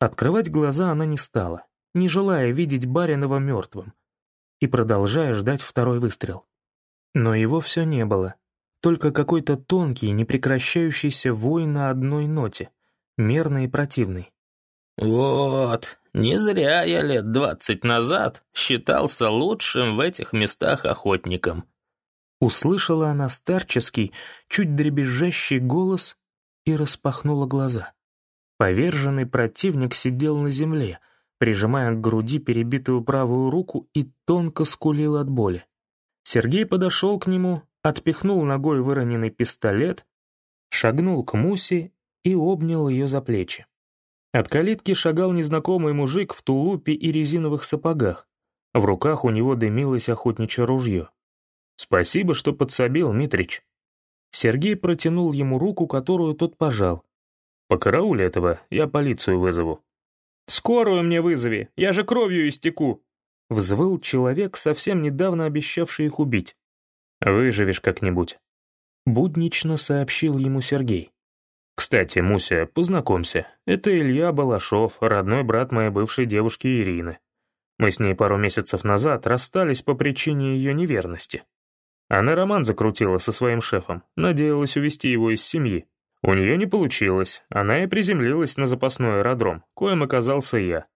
Открывать глаза она не стала, не желая видеть Баринова мертвым и продолжая ждать второй выстрел. Но его все не было, только какой-то тонкий, непрекращающийся вой на одной ноте, мерный и противный. «Вот, не зря я лет двадцать назад считался лучшим в этих местах охотником». Услышала она старческий, чуть дребезжащий голос и распахнула глаза. Поверженный противник сидел на земле — прижимая к груди перебитую правую руку и тонко скулил от боли. Сергей подошел к нему, отпихнул ногой выроненный пистолет, шагнул к Мусе и обнял ее за плечи. От калитки шагал незнакомый мужик в тулупе и резиновых сапогах. В руках у него дымилось охотничье ружье. «Спасибо, что подсобил, Митрич». Сергей протянул ему руку, которую тот пожал. «По карауле этого я полицию вызову». «Скорую мне вызови, я же кровью истеку!» Взвыл человек, совсем недавно обещавший их убить. «Выживешь как-нибудь», — буднично сообщил ему Сергей. «Кстати, Муся, познакомься, это Илья Балашов, родной брат моей бывшей девушки Ирины. Мы с ней пару месяцев назад расстались по причине ее неверности. Она роман закрутила со своим шефом, надеялась увести его из семьи. У нее не получилось, она и приземлилась на запасной аэродром, коим оказался я.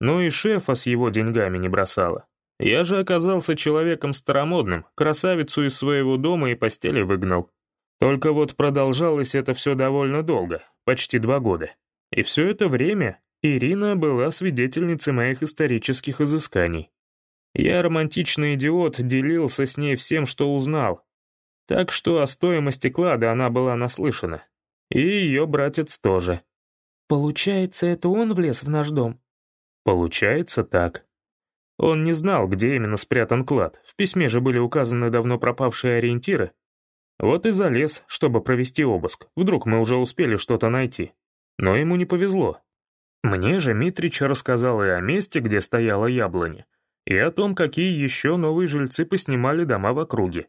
Ну и шефа с его деньгами не бросала. Я же оказался человеком старомодным, красавицу из своего дома и постели выгнал. Только вот продолжалось это все довольно долго, почти два года. И все это время Ирина была свидетельницей моих исторических изысканий. Я, романтичный идиот, делился с ней всем, что узнал. Так что о стоимости клада она была наслышана. И ее братец тоже. Получается, это он влез в наш дом? Получается так. Он не знал, где именно спрятан клад. В письме же были указаны давно пропавшие ориентиры. Вот и залез, чтобы провести обыск. Вдруг мы уже успели что-то найти. Но ему не повезло. Мне же Митрич рассказал и о месте, где стояла яблоня, и о том, какие еще новые жильцы поснимали дома в округе.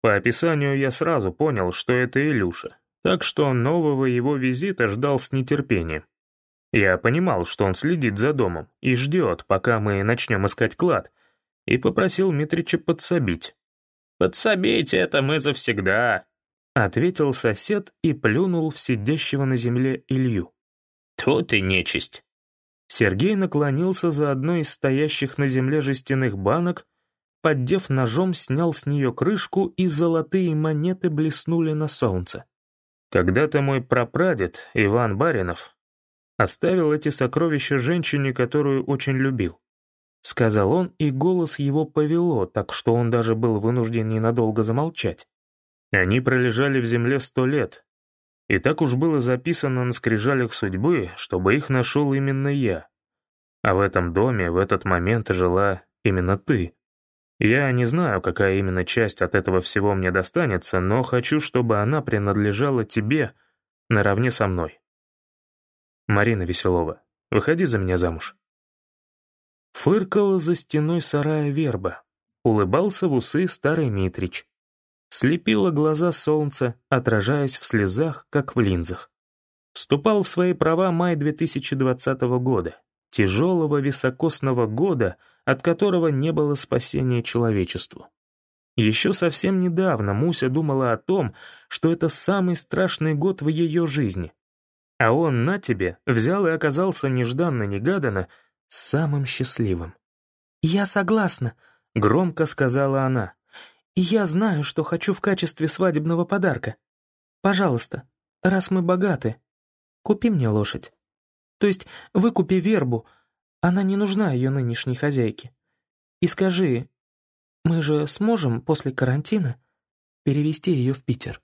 По описанию я сразу понял, что это Илюша, так что нового его визита ждал с нетерпением. Я понимал, что он следит за домом и ждет, пока мы начнем искать клад, и попросил Митрича подсобить. «Подсобить это мы завсегда», — ответил сосед и плюнул в сидящего на земле Илью. «Тут и нечисть». Сергей наклонился за одной из стоящих на земле жестяных банок, поддев ножом, снял с нее крышку, и золотые монеты блеснули на солнце. Когда-то мой прапрадед, Иван Баринов, оставил эти сокровища женщине, которую очень любил. Сказал он, и голос его повело, так что он даже был вынужден ненадолго замолчать. Они пролежали в земле сто лет, и так уж было записано на скрижалях судьбы, чтобы их нашел именно я. А в этом доме в этот момент жила именно ты. Я не знаю, какая именно часть от этого всего мне достанется, но хочу, чтобы она принадлежала тебе наравне со мной. Марина Веселова, выходи за меня замуж. Фыркала за стеной сарая верба. Улыбался в усы старый Митрич. Слепило глаза солнца, отражаясь в слезах, как в линзах. Вступал в свои права май 2020 года, тяжелого високосного года, от которого не было спасения человечеству. Еще совсем недавно Муся думала о том, что это самый страшный год в ее жизни. А он на тебе взял и оказался нежданно-негаданно самым счастливым. «Я согласна», — громко сказала она. «И я знаю, что хочу в качестве свадебного подарка. Пожалуйста, раз мы богаты, купи мне лошадь. То есть выкупи вербу, она не нужна ее нынешней хозяйке. И скажи, мы же сможем после карантина перевести ее в Питер?»